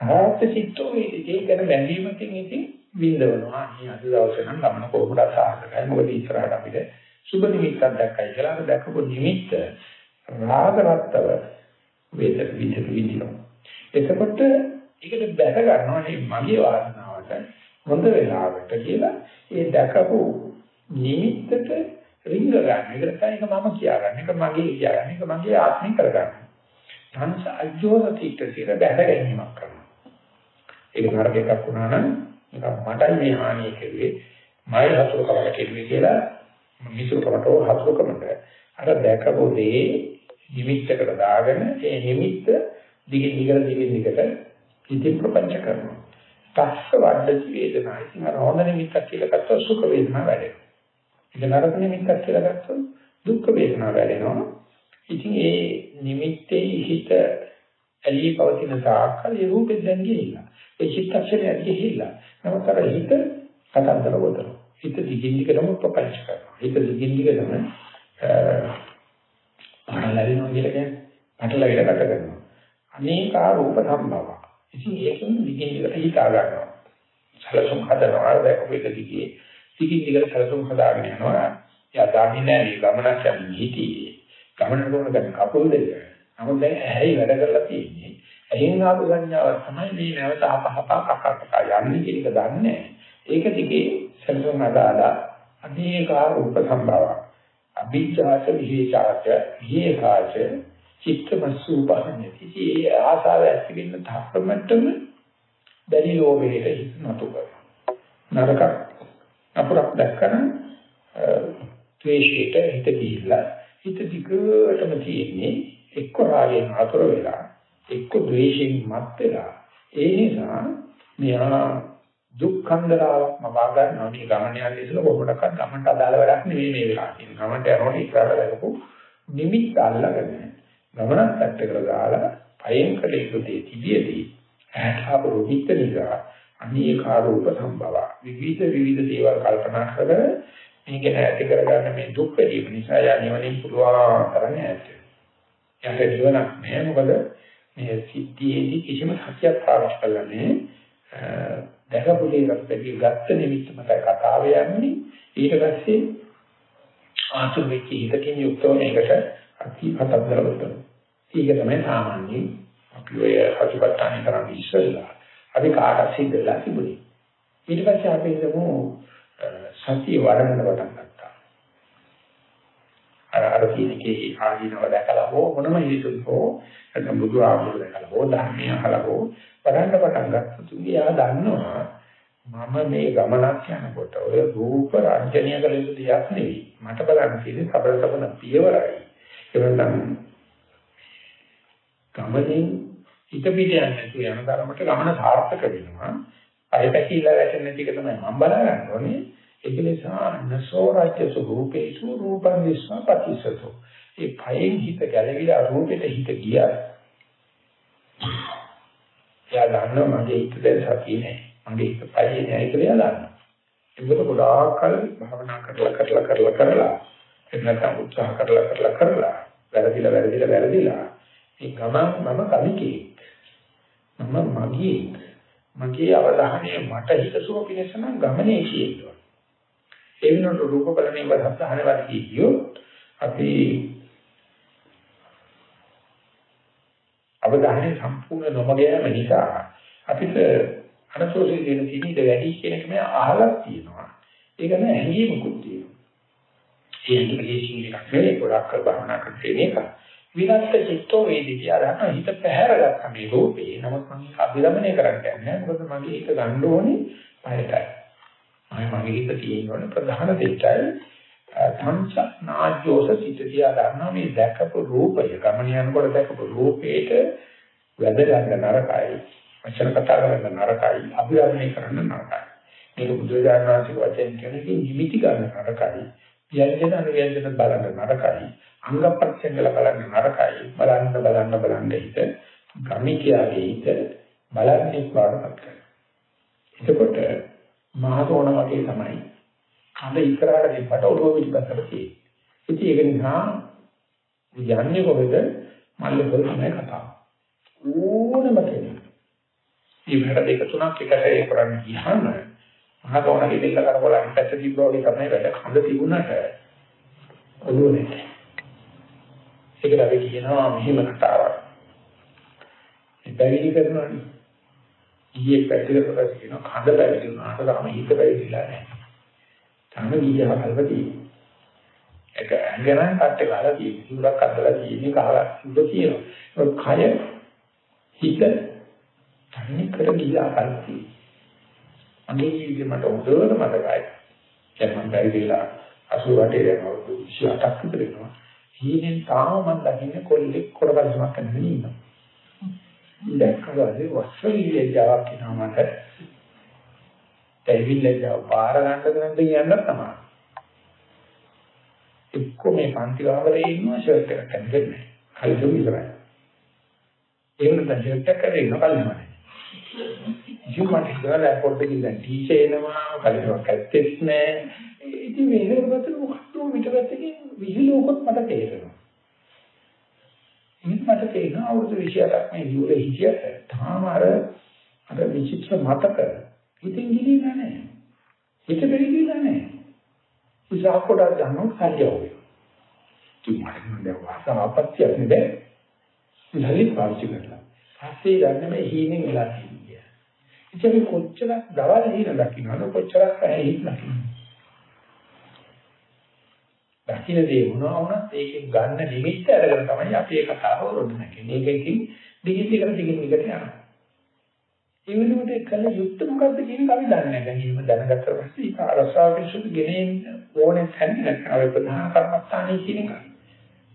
සාර්ථ චිත්තෝ ඒක ගැන බැඳීමකින් ඉතින් විඳවනවා. මේ අද දවසේ නම් ගමන කොහොමද සාර්ථකයි. මොකද ඉස්සරහට අපිට සුබ නිමිත්තක් දැක්කයි කියලා අර දැකපු නිමිත්ත රාග රත්තව වේද විදිහට විඳිනවා. එතකොට ඒකට බැස ගන්නවා මේ මගේ වාසනාවට හොඳ වෙලාවට කියලා ඒ දැකපු නිමිත්තට රිංග ගන්න. ඒකට තමයි මම කියාගන්න. ඒක මගේ කියාගන්න. ඒක මගේ ආත්මික කරගන්න. සංස අජෝසතිට කියලා බැස ගැනීමක් කරනවා. ඒක නරක එකක් වුණා නම් මටයි මේ හානිය කෙරුවේ මයි හසුරකමට කෙරුවේ කියලා මිසුරකමට හසුරකමට අර දැකපු දේ නිමිත්තකට දාගෙන ඒ නිමිත්ත දිගින් දිගට දිගින් දිගට ඉති ප්‍රපංච කරනවා. තස්ස වඩති වේදනා. ඉතින් අර හොඳ නිමිත්තක් කියලා ගත්තොත් සුඛ වේදනා වැඩෙනවා. ඒක නරක නිමිත්තක් කියලා ගත්තොත් දුක්ඛ වේදනා වැඩෙනවා. ඉතින් ඒ නිමිත්තේ හිත ඇලී පවතින තාක්කල් ඒ රූපෙන් දැන් ගිහිලා. ඒ චිත්තක්ෂණය ගිහිලා. නමුත් අර හිත කතන්දර වලට. හිත දිගින් දිගටම ප්‍රපංච කරනවා. හිත දිගින් දිගටම පටලැවෙනවා කියලා කියන්නේ පටලැවිලා ගත කරනවා. අනේකා රූප සම්භව. ඉතින් ඒකෙන් දිගින් දිගට හිතා ගන්නවා. සලසුම් හදනවා දැකපු එක දිගේ. දිගින් දිගට සලසුම් හදාගෙන යනවා. එයා දන්නේ නැහැ මේ ගමනක් යන්නේ හිටියේ. ගමන කරන දැන් කපුල් දෙක. නමුත් දැන් ඇහැයි වැඩ කරලා තියෙන්නේ. ඇහෙන් ආපු සංඥාව තමයි මේ නැවත අපහප කකකක යන්නේ කියන එක දන්නේ. ඒක දිගේ සලසුම් හදාලා අනේකා රූප සම්භව. අභිජ්ජාත විහෙචාත විහෙකාච චිත්තමසූපහඤ්ඤති. ඒ ආසාව ඇති වෙන ධර්මතම බැරි ලෝභයට හිත නතු කරනවා. නරක අපරක් දැක්කම ද්වේෂයට හිත දීලා හිත දිගටම තියෙන්නේ එක්ක රාගයෙන් අතර වෙලා එක්ක ද්වේෂයෙන් මත් වෙලා ඒ නිසා මෙහා දුක්ඛන්දරාවක් මවා ගන්නවා මේ ගමන යන්නේ ඉතල කොහොමඩක්වත් ගමන්ට අදාළ වැඩක් නෙවෙයි මේ වෙලාව තියෙන. ගමන්ට යනකොට ඉස්සරහට දැකපු නිමිත්ත අල්ලගෙන ගමනක් පැත්තකට දාලා පයෙන් කළ යුතු දේ තිබියදී ඇහැට රෝහිත නිසා අනේකා රූප සම්භව විවිධ විවිධ දේවල් කල්පනා කරගෙන මේක ඇති කරගන්න මේ දුක් වැඩිම නිසා යා නිවනින් පුළුවන් කරන්නේ ඇත්ත. යට නිවනක් නෑ මොකද මේ සිද්ධියේදී කිසිම සත්‍යයක් පාවිච්චි කරලා නෑ දැකපු දේකට පැටි ගත්ත නිමිත්ත මත කතාව යන්නේ. ඊට පස්සේ ආසු වෙච්ච හිතකින් යුක්තව මේකට අති හතබ්දරවලට ඒක තමයි සාමාන්‍ය අපි ඔය හසුපත්තානේ කරන්නේ ඉස්සෙල්ලා අපි කාටත් සිද්ධලා තිබුණේ. ඊට පස්සේ අපි හිතමු සතිය වඩන්න පටන් ගත්තා අර අර කීනකේ ආදීනව දැකලා හෝ මොනම හේතුවක් හෝ නැත්නම් බුදු ආමතුරු දැකලා හෝ ධර්මය අහලා හෝ බලන්න පටන් ගත්තා තුන්දියා දන්නවා මම මේ ගමනක් යනකොට ඔය රූප රාජ්‍යණය කළ යුතු දෙයක් නෙවෙයි. මට බලන්න තියෙන්නේ සබල සබන පියවරයි. එවනම් ගමනින් හිත පිට යන්නේ නැතුව යන තරමට ගමන සාර්ථක වෙනවා. අය පැකිලා වැටෙන ටික තමයි මම බලාගන්න ඕනේ. ඒක නිසා නසෝ රාජ්‍ය ස්වરૂපේසු රූපං විස්ම පටිසතෝ ඒ පයෙන් හිත ගැලවිලා රූපෙට හිත ගියා එයා දන්නවා මගේ හිත දැන් සතිය නෑ. මගේ හිත පයේ නෑ කියලා එයා දන්නවා. ඒකට ගොඩාක් කල භාවනා කරලා කරලා කරලා කරලා එන්නතම් උත්සාහ කරලා කරලා කරලා වැරදිලා වැරදිලා වැරදිලා මේ ගමන් මම කමිකේ. මම මගේ මගේ අවධානය මට හිතසුව පිණිස නම් ගමනේ කියනවා. ඒ වෙනකොට රූප බලන්නේ වදහනවත් කියෝ අපි අවධානය සම්පූර්ණ නොමග යෑම නිසා අපිට අනසෝසී දෙන තීනිද වැඩි කියන එක මම අහලා තියෙනවා. ඒක නෑ හැංගීමකුත් තියෙනවා. ඒ හැංගීමේ එකක් නෙවෙයි ගොඩක් කල් භාවනා කරන එක. විරත් චිත්තෝ වේදිතය අරහන හිත පැහැරගත්ත මේ රූපේ නමුත් මම අභිරමණය කරන්න යන්නේ මොකද මගේ හිත ගන්න ඕනේ පයටයි මම මගේ හිත තියෙන ප්‍රධාන දෙයයි සංස නාජ්‍යෝස සිටිය ආරහන මේ දැකපු රූපය ගමන යනකොට දැකපු රූපේට වැද ගන්න නරකයි. වචන කතා කරන්න නරකයි. අභිරමණය කරන්න නරකයි. මේක බුදුරජාණන් වහන්සේ වචෙන් කියන්නේ නිමිති ගන්න නරකයි. ව්‍යංජන අනුව්‍යංජන බලන්න නරකයි. අංග ප්‍රත්‍යංගල බලන්න නරකයි. බලන්න බලන්න බලන්න හිත ගමිකියාගේ හිත බලන්නේ පාඩපත් කරනවා. එතකොට මහතෝණ වගේ තමයි. කඳ ඉස්සරහට දෙපට ඔළුව පිටිපස්සට තියෙන්නේ. ඉතින් ඒක නිසා යන්නේ කොහෙද? මල්ලේ පොල් තමයි කතාව. ඕනම කෙනෙක්. මේ වැඩ දෙක තුනක් එකට කරන්නේ ගියාම මහතෝණගේ දෙල්ල කරවලා පැත්ත තිබ්බා වගේ තමයි වැඩ කඳ තිබුණාට ඔළුව නැහැ ඒකට අපි කියනවා මෙහිම කතාවක්. මේ පැවිදි කරනවානේ. ඊයේ පැවිදි කරලා කියනවා කඳ පැවිදි වුණාට තාම හිත පැවිදිලා නැහැ. තාම ගියව කල්පති. ඒක ඇඟෙනන් කට්ට ගාලා තියෙන. සුරක් අදලා තියෙන්නේ කහලා සුද කියනවා. කය හිත තන්නේ කර ගියා කල්පති. අනේ ජීවිතේ මට උදේට මතකයි. දැන් මම පැවිදිලා 88 යනවා 28ක් විතර වෙනවා. හීනෙන් තාම මම දකින්නේ කොල්ලෙක් කොටපරිසමක් කරගෙන ඉන්නවා. දැක්කවාදී වස්සලිය ජාවක් කියනවා මට. දෙවිල්ල ජාව බාර ගන්නද නැද්ද කියන්න තමයි. එක්ක මේ පන්ති ආවරේ ඉන්නවා ෂර්ට් එකක් අඳගෙන. කල්ජු ඉස්සරහ. ඒ වෙනද ෂර්ට් එක කරේ ඉන්න කල්ම නැහැ. ජීවමට ඉස්සරහ එයාපෝට් එකේ දැන් ටීචර් එනවා කල්ජුවක් ඇත්තෙත් නැහැ. ඉතින් මේ හේතුවත් මොකක්ද මිටපැත්තකින් විහිළුවකොත් මට තේරෙනවා. ඉතින් මට තේරෙනවා අවුරුදු 28ක් මේ ජීවිතේ හිටියට තාම අර අර විචිත්‍ර මතක ඉතින් ගිලිලා නැහැ. හිත දෙවිලා නැහැ. උසාව කොට ගන්නොත් හරියවෙයි. තුමාට දැන් වාසනාපත්‍ය නෙබේ. ඉහළින් පාවිච්චි කරලා. පස්සේ ගන්න මේ හීනෙන් වෙලා තියෙන්නේ. ඉතින් කොච්චරක් දවල් හීන දකින්නවද කොච්චරක් පැය හීන දකින්නවද දකින්න දේ මොනවා වුණත් ඒකෙන් ගන්න නිමිත්ත අරගෙන තමයි අපි ඒ කතාව වරොද්දන්නේ. මේකකින් දිගින් දිගට දිගින් දිගට යනවා. ඒ වෙනුවට කල යුක්ත මොකද්ද කියන එක අපි දන්නේ නැහැ. එහෙම දැනගත්ත පස්සේ ඒක අරසාව විසුදු ගෙනෙන්න ඕනේ තැන්න අපි ප්‍රධාන කර්මස්ථානයේ කියන එක.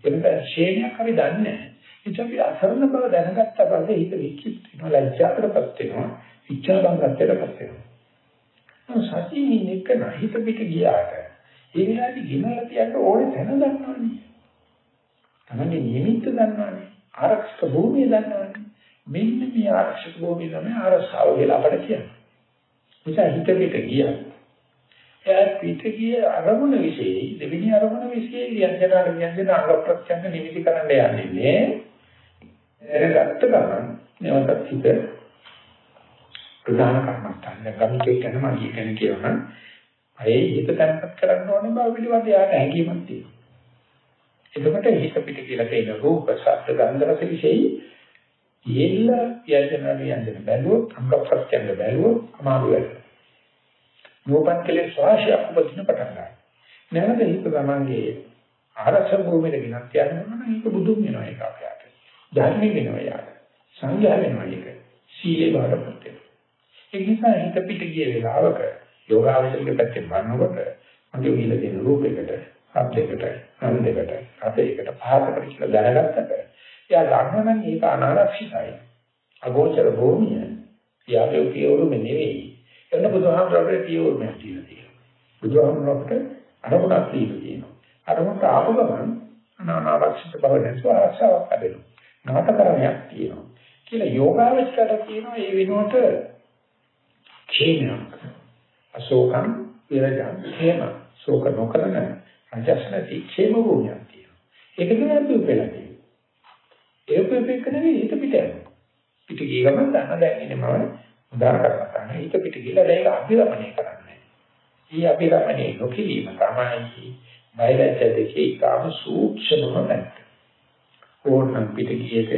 එතන ශේණයක් අපි දන්නේ නැහැ. ඒක අපි අසරණ බව දැනගත්ත පස්සේ හිත විචිත් වෙනවා, ලැජ්ජාකටපත් වෙනවා, ඉච්ඡා බංගත්තටපත් වෙනවා. සතියින් එක හිත පිට ගියාට ඒ වෙලාවේදී ගෙනල්ලා තියන්න ඕනේ තැන දන්නවනේ. තමන්ගේ නිමිත්ත දන්නවනේ. ආරක්ෂක භූමිය දන්නවනේ. මෙන්න මේ ආරක්ෂක භූමිය තමයි ආරක්ෂාව කියලා අපිට කියන්නේ. නිසා හිත පිට ගියා. එයා පිට ගිය අරමුණ વિશે දෙවෙනි අරමුණ વિશે යන්ජනාට යන්ජන අංග ප්‍රත්‍යංග නිමිති කරන්න යන්නේ නේ. එරගත්ත ගමන් නැවතත් හිත ප්‍රධාන කර්මස්ථානය ගමිතේ යන මාර්ගය ගැන කියවනම් අයේ හිත තැන්පත් කරන්න ඕනේ බව පිළිබඳ යාට හැඟීමක් තියෙනවා. එතකොට හිත පිට කියලා කියන රූප, ශබ්ද, ගන්ධ රස විශේෂයි යෙල්ල යජන වියන්දන බැලුවොත් අංග ප්‍රත්‍යංග බැලුවොත් අමාරු වෙනවා. නෝපන් කලේ ශ්වාසයක් උපදින පටන් ගන්නවා. නැවත හිත තමන්ගේ ආරක්ෂක භූමියට ගෙනත් යනවා නම් ඒක බුදුන් වෙනවා ඒක අපයාට. ධර්ම වෙනවා යාට. සංඝයා වෙනවා ඒක. සීලේ බාරපත් වෙනවා. ඒ නිසා හිත පිට ගිය වෙලාවක යෝගාවචරයේ පැත්තෙන් බලනකොට මගේ විල දෙන රූපයකට, ශබ්දයකට, ගන්ධයකට, රසයකට, පහසකට කියලා දැනගත්තට එයා දන්නවනම් ඒක අනාරක්ෂිතයි. අගෝචර භූමිය. යාගේ පියවරුම නෙවෙයි. එන්න බුදුහාමුදුරුවෝ පියවරුම කියලා තියෙනවා. බුදුහාමුදුරුවෝට අරමුණක් තියෙනවා. අරමුණට ආපු ගමන් අනාරක්ෂිත බව නැතුව ආශාවක් ලැබෙනවා. නාටකරණයක් තියෙනවා. කියලා යෝගාවචරයට කියනවා ඒ වෙනුවට ක්ෂේමයක්. අශෝකං විරජං හේම ශෝක නොකරන රජස්නති ക്ഷേම භූමියක් තියෙනවා. ඒක තමයි අපි උපෙලා තියෙන්නේ. ඒ උපෙපෙක නෙවෙයි හිත පිට යනවා. පිට ගිය ගමන් දන්න දැන් ඉන්නේ මම උදාහරණ කරගන්න. හිත පිට ගිහලා ඒක අභිරමණය කරන්නේ. ඊ අභිරමණය නොකිරීම තමයි බයලජ්‍ය දෙකේ ඉතාම සූක්ෂමම පැත්ත. ඕනනම් පිට ගියේක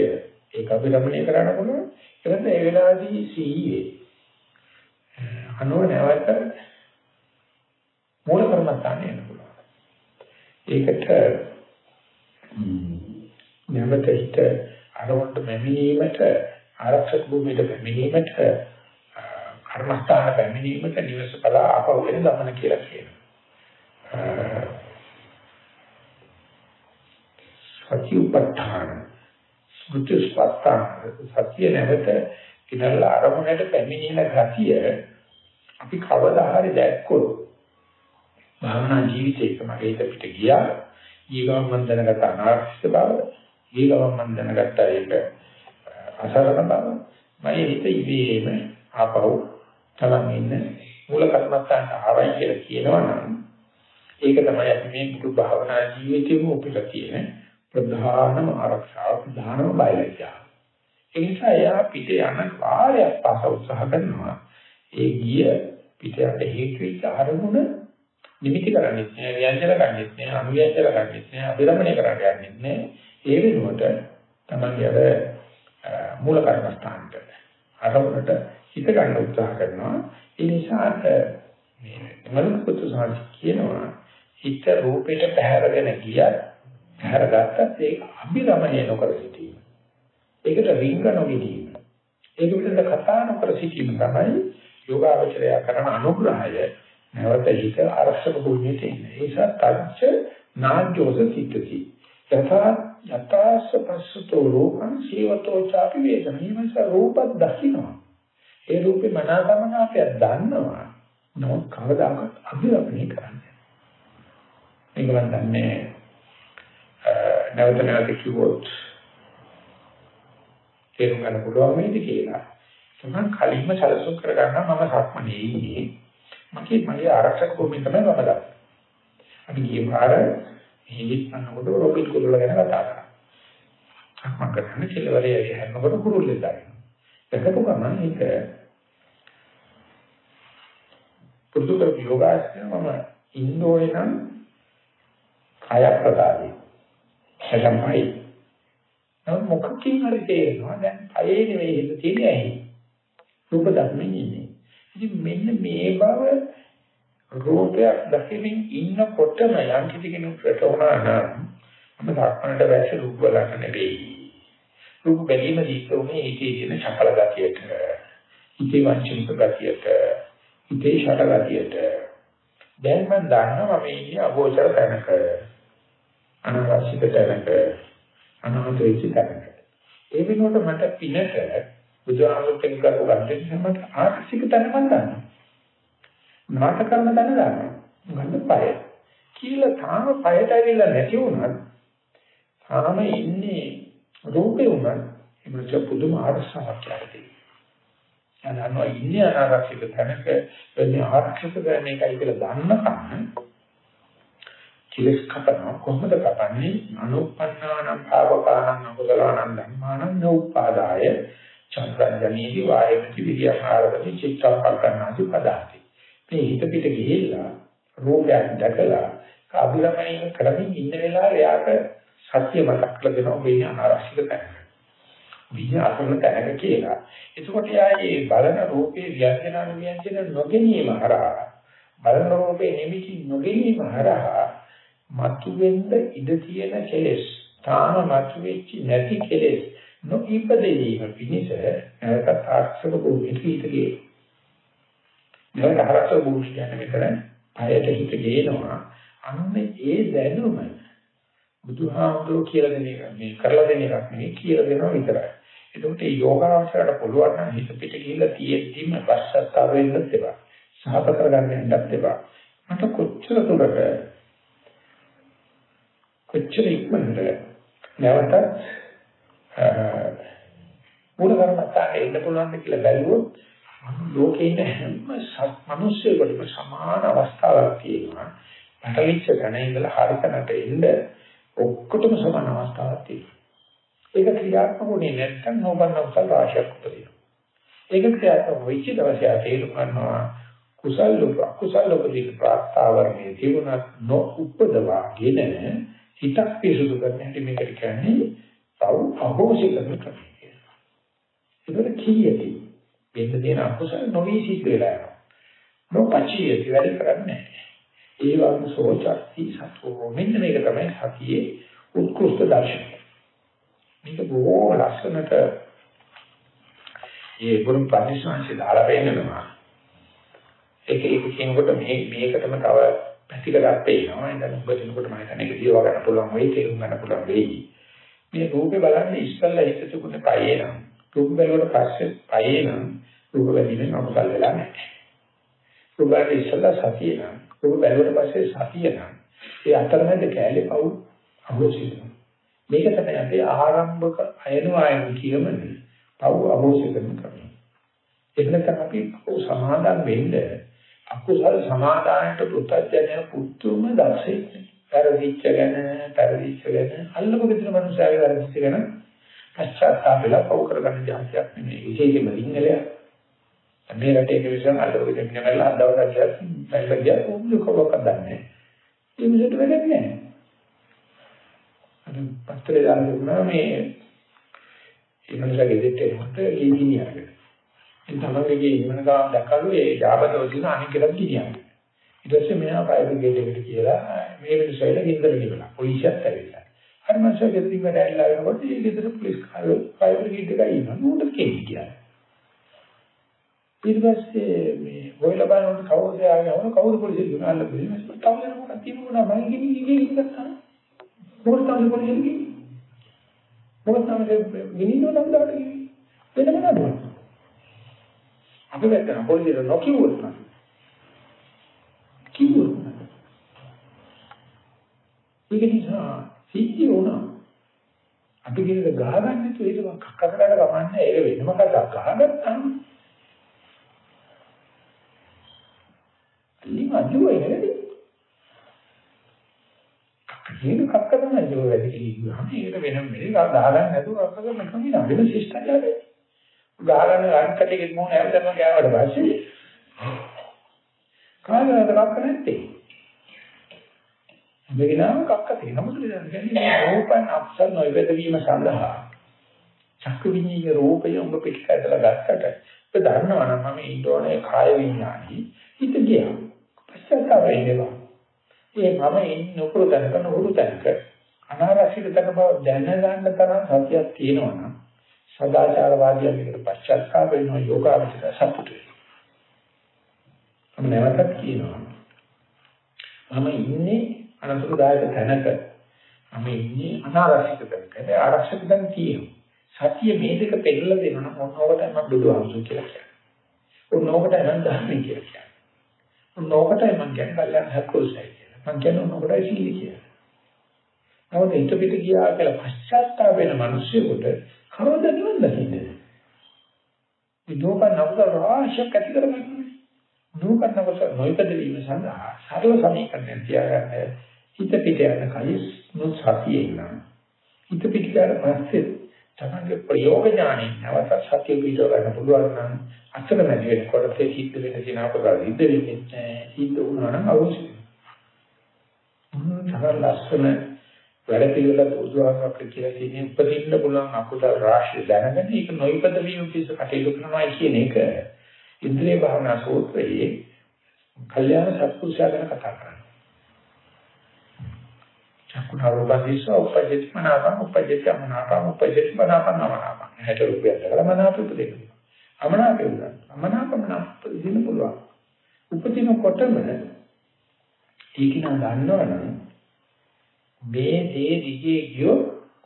ඒක අභිරමණය කරන්න පුළුවන්. එතන ඒ වෙලාවේදී සීයේ අනුව නැවත මූල කර්මස්ථානේ එන්න පුළුවන්. ඒකට නැවත හිත අරමුණට මෙමීමට ආරක්ෂක භූමියට පැමිණීමට කර්මස්ථාන පැමිණීමට නිවස බලා ආපහු වෙන ගමන කියලා කියනවා. සතිඋපත්ථාන ස්මෘතිස්පත්තාන සතිය නැවත ඉතල අරමුණට පැමිණෙන ගතිය අපි කවදා හරි දැක්කොත් භාවනා ජීවිතේක මගේ හිත පිට ගියා. ඊගව මන් දැනගත අනාර්ථ බව ඊගව මන් දැනගත්ත ඒක අසරණ බව. මම හිත ඉබේම ආපහු තමන් ඉන්න මූල කර්මස්ථානට ආවයි කියලා කියනවනම් ඒක තමයි අපි මේ මුළු භාවනා ජීවිතේම උපිට තියෙන ප්‍රධානම ආරක්ෂාව ප්‍රධානම බයලජ්ජා ඒ නිසා එයා පිට යන කාර්යයක් පාස උත්සාහ කරනවා. ඒ ගිය පිට යන හේතු වෙච්ච අරමුණ නිමිති කරන්නේ නැහැ ව්‍යංජන කරන්නේ නැහැ අනුව්‍යංජන කරන්නේ නැහැ අභිරමණය කරන්නේ නැහැ. ඒ වෙනුවට තමයි අර මූල කර්මස්ථානට අරමුණට හිත ගන්න උත්සාහ කරනවා. ඒ නිසා මේ මනුස්සතු සාධි කියනවා හිත රූපයට පැහැරගෙන ගියත් පැහැරගත්තත් ඒක අභිරමණය නොකර සිටීම. ඒකට රිංග නොගිනීම. ඒක පිළිබඳ කතා නොකර සිටීම තමයි යෝගාවචරය කරන අනුග්‍රහය නැවත හිත ආරක්ෂක භූමියට එන්නේ. ඒ නිසා තච්ච නාජ්ජෝස සිටති යථා යථාස්ස පස්සතෝ රූපං සීවතෝ චාපි වේදනීමස රූපත් දකින්නවා ඒ රූපේ මනාකමනාපය දන්නවා. නමුත් කවදාකවත් අභිරමණය කරන්නේ මේක මම දන්නේ නැවත නැවත කිව්වොත් තේරුම් ගන්න පුළුවන් වේද කියලා. තමයි කලින්ම සැලසුම් කරගන්නවා මම සක්මනේ ඉන්නේ මගේ මගේ ආරක්ෂක භූමිය තමයි මම දන්නේ අපි ගිය පාර හිලිත් අන්නකොට රොබින් කුරුල්ල ගැන කතා කරා. සක්මන් කරන්නේ කෙලවරේ යනකොට කුරුල්ලේ දානවා දැකපු ගමන් ඒක පුරුදු කර යෝගාසනය මම ඉන්නෝනේ නම් කය ප්‍රදාදී හැදම්මයි නමුත් මොකකින් හරි තේරෙනවා. දැන් කයේ නෙවෙයි හිත තියෙන්නේ ඇහි. රූප ධර්මෙන් ඉන්නේ. ඉතින් මෙන්න මේ බව රූපයක් දකිමින් ඉන්නකොටම යම් කිසි කෙනෙකුට වුණා නම් මම ධර්මණයට වැස්ස රූප බලන්න නෙවෙයි. රූප බැලීම දීකෝනේ ඒකේ තියෙන චකල ගතියට ඉති වංචනික ගතියට ඉති ෂට ගතියට. දැන් මම දන්නවා මම ඉන්නේ අගෝචර තැනක අනවශ්‍ය තැනක අනාථ තැනක. ඒ වෙනුවට මට පිනට බුදුහාමුදුරුවෝ කරපු ගන්න මට ආර්ථික තැන මම දන්නවා. නාටක කරන තැන දන්නවා. ගන්න පය? කියලා තාම පයට ඇවිල්ලා නැති වුණත් තාම ඉන්නේ රූපේ උනත් එමෙච්ච පුදුම ආරක්ෂාවක් ලැබෙයි. යනවා ඉන්නේ අනාරක්ෂිත තැනක වෙන්නේ ආරක්ෂිත මේකයි කියලා දන්නකම් කිලස් කපනවා කොහොමද කපන්නේ? අනුපන්නානම් භාවකානම් අකුසලානම් ධම්මානම් නෝපාදාය. චන්ද්‍රජනීහි වායමති විද්‍යාහාරවති චිත්තපකරණාදි පදාති මේ හිත පිට ගිහිල්ලා රූපයක් දැකලා අභිරමණය කරමින් ඉන්න වෙලාවේ යාට සත්‍ය මතක් කරලා දෙනවා මේ අනාරක්ෂිත තැන. විඤ්ඤා අසන්න තැනක කියලා. එතකොට යායේ බලන රූපේ ව්‍යංජන ව්‍යංජන නොගැනීම හරහා බලන රූපේ නිමිති නොගැනීම හරහා මතුවෙන්න ඉඩ තියෙන කෙලෙස් තාම මතුවෙච්ච නැති කෙලෙස් නොඉපදෙීම පිණිස නැවත ආර්ථක භූමියට හිතේ. නැවත ආර්ථක භූමිය කියන්නේ මෙතන අයයට හිත ගේනවා. අන්න ඒ දැනුම බුදුහාමුදුරුවෝ කියලා දෙන එක මේ කරලා දෙන එකක් නෙවෙයි කියලා දෙනවා විතරයි. එතකොට මේ යෝගාවචරයට පුළුවන් නම් හිත පිට ගිහිල්ලා තියෙද්දිම පස්සත්තාව වෙන්නත් එපා. සහප කරගන්න යන්නත් එපා. මට කොච්චර දුරට කොච්චර ඉක්මනට නැවත මූල කර්මත්තාට එන්න පුළුවන්ද කියලා බැලුවොත් ලෝකේ ඉන්න හැම මිනිස්සුෙකුටම සමාන අවස්ථාවක් තියෙනවා. පැටලිච්ච තැන ඉඳලා හරි තැනට එන්න ඔක්කොටම සමාන අවස්ථාවක් තියෙනවා. ඒක ක්‍රියාත්මක වුණේ නැත්නම් නෝබන්න උසල් රාශියක් උපදිනවා. ඒක ක්‍රියාත්මක වෙච්ච දවසේ තේරුම් ගන්නවා කුසල් ලෝක අකුසල් ලෝකදී ප්‍රාස්තාවරණේ තිබුණත් නොඋපදවාගෙන හිතක් පිසුදු කරන හැටි මේකට කියන්නේ තව අහෝසි කරන ක්‍රමය. ඒකට කීයටි වෙන්න දෙන අකුසල නොවි සිද්ධ වෙලා යනවා. නොපචියටි වැඩි කරන්නේ නැහැ. ඒ වගේ සෝචර්ති සතෝ මෙන්න මේක තමයි සතියේ උත්කෘෂ්ඨ දර්ශනය. මේක බොහෝ ලස්සනට ඒ ගුරු පරිශ්‍රාංශය දාලා පෙන්නනවා. ඒක ඒක කියනකොට මේ මේකටම තව පැතිකඩක් පේනවා. එතන ඔබ දෙනකොට මම හිතන්නේ ඒක දියව ගන්න පුළුවන් වෙයි තේරුම් ගන්න පුළුවන් වෙයි. මේ රූපේ බලන්නේ ඉස්සල්ලා හිත තිබුණේ පයේ නම්. රූප බැලුවට පස්සේ පයේ නම් රූප බැලීමෙන් අමුකල් වෙලා නැහැ. රූප බැලුවට ඉස්සල්ලා සතිය නම්. රූප බැලුවට පස්සේ සතිය නම්. ඒ අතරමැද කැලේ පවු අහෝසිත. මේක තමයි අපේ ආරම්භක අයන ආයන කියමනේ. පව් අහෝසි කරන ක්‍රමය. ඒක නැත්නම් අපි සමාදම් වෙන්නේ අකුසල සමාදානයට පුත්තජන පුතුම දැසෙක් පරිවිච්ච ගැන පරිවිච්ච ගැන අල්ලපු විතර මනුස්සයගේ පරිවිච්ච ගැන පශ්චාත්තාපෙලා පව කරගන්න જાතියක් නෙමෙයි. විශේෂයෙන්ම සිංහලයා. මේ රටේ විශ්වාස අල්ලපු විතර මිනිහලා හදවත ගියත් පැල්ල ගියත් උඹ කොහොමද දන්නේ මේ මිනිසුන්ට වැඩක් නැහැ. අර පත්‍රේ දාන්න දුන්නා මේ ඉන්නලගේ දෙට එනකොට ගිහින් ඒ තමන්ගේ ඉන්න ගාම දැකලු ඒ යාබදව දින අනික් කෙනෙක් ගිනියන්නේ. ඊට පස්සේ මෙයා ෆයර් බ්‍රිගේඩ් එකට කියලා මේ මිනිස්සුයිල ගින්දර ගිහලා පොලිසියත් ඇවිල්ලා. හරි මාසෙ ගෙදරින් වැඩ ඇවිල්ලා වෙනකොට ඒ ගෙදර පොලිස් කාර්ය ෆයර් බ්‍රිගේඩ් එකයි ඉන්න නූට කෙනෙක් කියලා. ඊට පස්සේ මේ හොයලා බලනකොට කවුද ආගෙන කවුද පොලිසිය දුන්නාල පොලිසිය තව වෙන මොකක්ද තිබුණා මම ගිහින් ගිහින් ඉස්සත්තා. මොකද තමයි පොලිසිය ගිහින්. මොකද තමයි ගිහින් නෝ නම් දාට ගිහින්. වෙන මොනවද? අපි වැටෙන පොලිසියට නොකියුවොත් නම් කිව්වොත් ඒක නිසා සිද්ධි වුණා. අපි කියන ගහ ගන්න තු ඒක කක්කකට ගමන්නේ ඒක වෙනම කතාවක් ගහගත්තාම. අලි මජුවේ නේද කියන කක්ක තමයි ඒක වැඩි කිව්වහම ඒක වෙනම වෙලේ ගහ ගන්න නැතුව අක්ක කරන කමිනා වෙන ශිෂ්ටාචාරය ගහගෙන අන්කටේ මොන හැවදම ගෑවට පස්සේ කාලවලට කක්ක නැත්තේ. මෙගිනාම කක්ක තියෙනවා මොකද කියන්නේ රූපන් අක්ෂර නොයවද වීම සඳහා චක්කු විඤ්ඤාණ රූපය උඹ පිටකටලා ගත්තට ඔබ දන්නවා නම් මම ඉන්නෝනේ කාය විඤ්ඤාණි හිත ගියා. පස්සට වෙන්නවා. ඒ මම ඉන්න උකුරු තැනක නුහුරු තැනක අනාරක්ෂිත තැන බව දැනගන්න තරම් සතියක් තියෙනවා නම් සදාචාරවාදියෙකුට පශ්චාත්තාප වෙනවා යෝගාවචර සතුට වෙනවා. නැවතත් කියනවා. මම ඉන්නේ අනතුරුදායක තැනක. මම ඉන්නේ අනාරක්ෂිත තැනක. ඒ ආරක්ෂක තැන තියෙනවා. සතිය මේ දෙක පෙරලා දෙනවා නම් මොනවටයි මම බුදුහාමුදුරු කියලා කියන්නේ. උන්නෝකටයි මම ධර්මයි කියලා කියන්නේ. උන්නෝකටයි මම කියන්නේ කල්යනා හකුල්සයි කියලා. මම කියන්නේ උන්නෝකටයි සීල කියලා. නමුත් හිත පිට ගියා කියලා පශ්චාත්තාප වෙන මිනිස්සුන්ට කවද නිවන් දකින්නේ? මේ නෝකන් නවක රාශියක් ඇති කරගන්න. නෝකන් නවක නොයිපද වීම සඳහා සරල සමීකරණයක් තියාගන්න. හිත පිට යන කයි නොත් සතියේ ඉන්න. හිත පිට ගියාට පස්සේ තමන්ගේ ප්‍රයෝග ඥානෙ නැවත සතිය පිට ගන්න පුළුවන් නම් අත්දැකීම් වෙනකොට ඒ හිත වෙන දින අපදාල් හිත වෙන්නේ නැහැ. හිත උනා නම් අවශ්‍යයි. මොන තරම් ලස්සන වැඩ පිළිවෙල බුදුහාමරට කියලා තියෙන උපදින්න පුළුවන් අකුසල රාශිය දැනගෙන ඒක නොයිපද වීම පිස කටයුතු කරනවා කියන එක ඉන්ද්‍රිය භාවනා සූත්‍රයේ කල්යාණ සත්පුරුෂයා ගැන කතා කරනවා. චක්කුණාරෝපදීස උපජ්ජති මනාපං උපජ්ජති අමනාපං උපජ්ජති මනාපං අමනාපං. හැට රුපියල් දකලා මනාප උපදිනවා. අමනාප උදා. අමනාප මනාප උපදින්න පුළුවන්. උපදිනකොටම ඒක නා දන්නවනම් මේ දේ දිගේ ගියෝ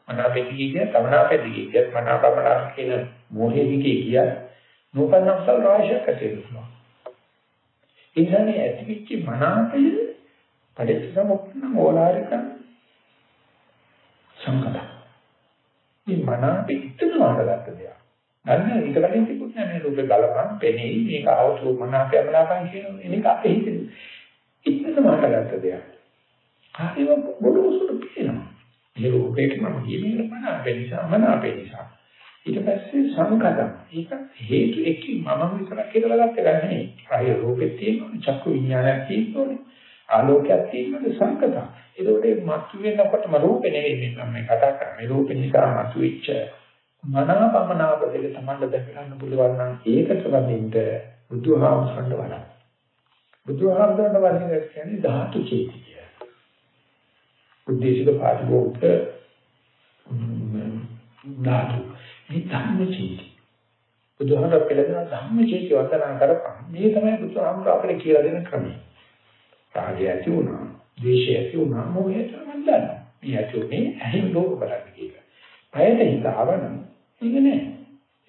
මනාපෙ දිගේ ගිය තමනාපෙ දිගේ ගිය මනාපමනාප කියන මොහේ දිගේ ගිය නූපන්නක්සල් රාශියක් ඇති වෙනවා. ඉන්නේ ඇතිවිච්ච මනාපය පරිස්සමොක්න ඕලාරික සංකත. මේ මනාපෙ ඉතන වඩගත්ත දෙයක්. නැත්නම් ඊට කලින් තිබුණ මේ රූපේ බලපං පෙනේ මේක අවතු මනාපය මනාපං කියන එක අපේ හිතේ ඉතන වඩගත්ත දෙයක්. ආයෙව බොඩ උසුට පේනවා. මේ රූපේට මම කියන්නේ මන අපේ නිසා මන අපේ නිසා. ඊට පස්සේ සංකතම්. ඒක හේතු එක්ක මම විතරක් කියලා ගත්ත එක නෙමෙයි. ආයෙ රූපෙත් තියෙනවා, චක්කු විඥානයක් තියෙනවා, ආලෝකයක් තියෙනවා සංකතම්. ඒකෝට මතු වෙනකොටම රූපේ නෙවෙයි මම මේ කතා කරන්නේ. රූපේ නිසා මතුවෙච්ච මනාපමනාප දෙක තමයි දැක ගන්න පුළුවන් නම් ඒකට වදින්න බුදුහාමුදුරන්ට වඩා. බුදුහාමුදුරන්ට වදින කියන්නේ ධාතු චේතිය. උද්දේශික පාටිභෝගික ධාතු. මේ ධම්ම චේති. බුදුහාමර පිළිගන්න ධම්ම චේති වන්දනා කරපන්. මේ තමයි බුදුහාමර අපිට කියලා දෙන ක්‍රමය. රාගය ඇති වුණා, ද්වේෂය ඇති වුණා, මොහය තමයි දන්නවා. මේ ඇති උනේ ඇහින් ලෝක බලන්න කියලා. පයද හිතාවනම් ඒක නෑ.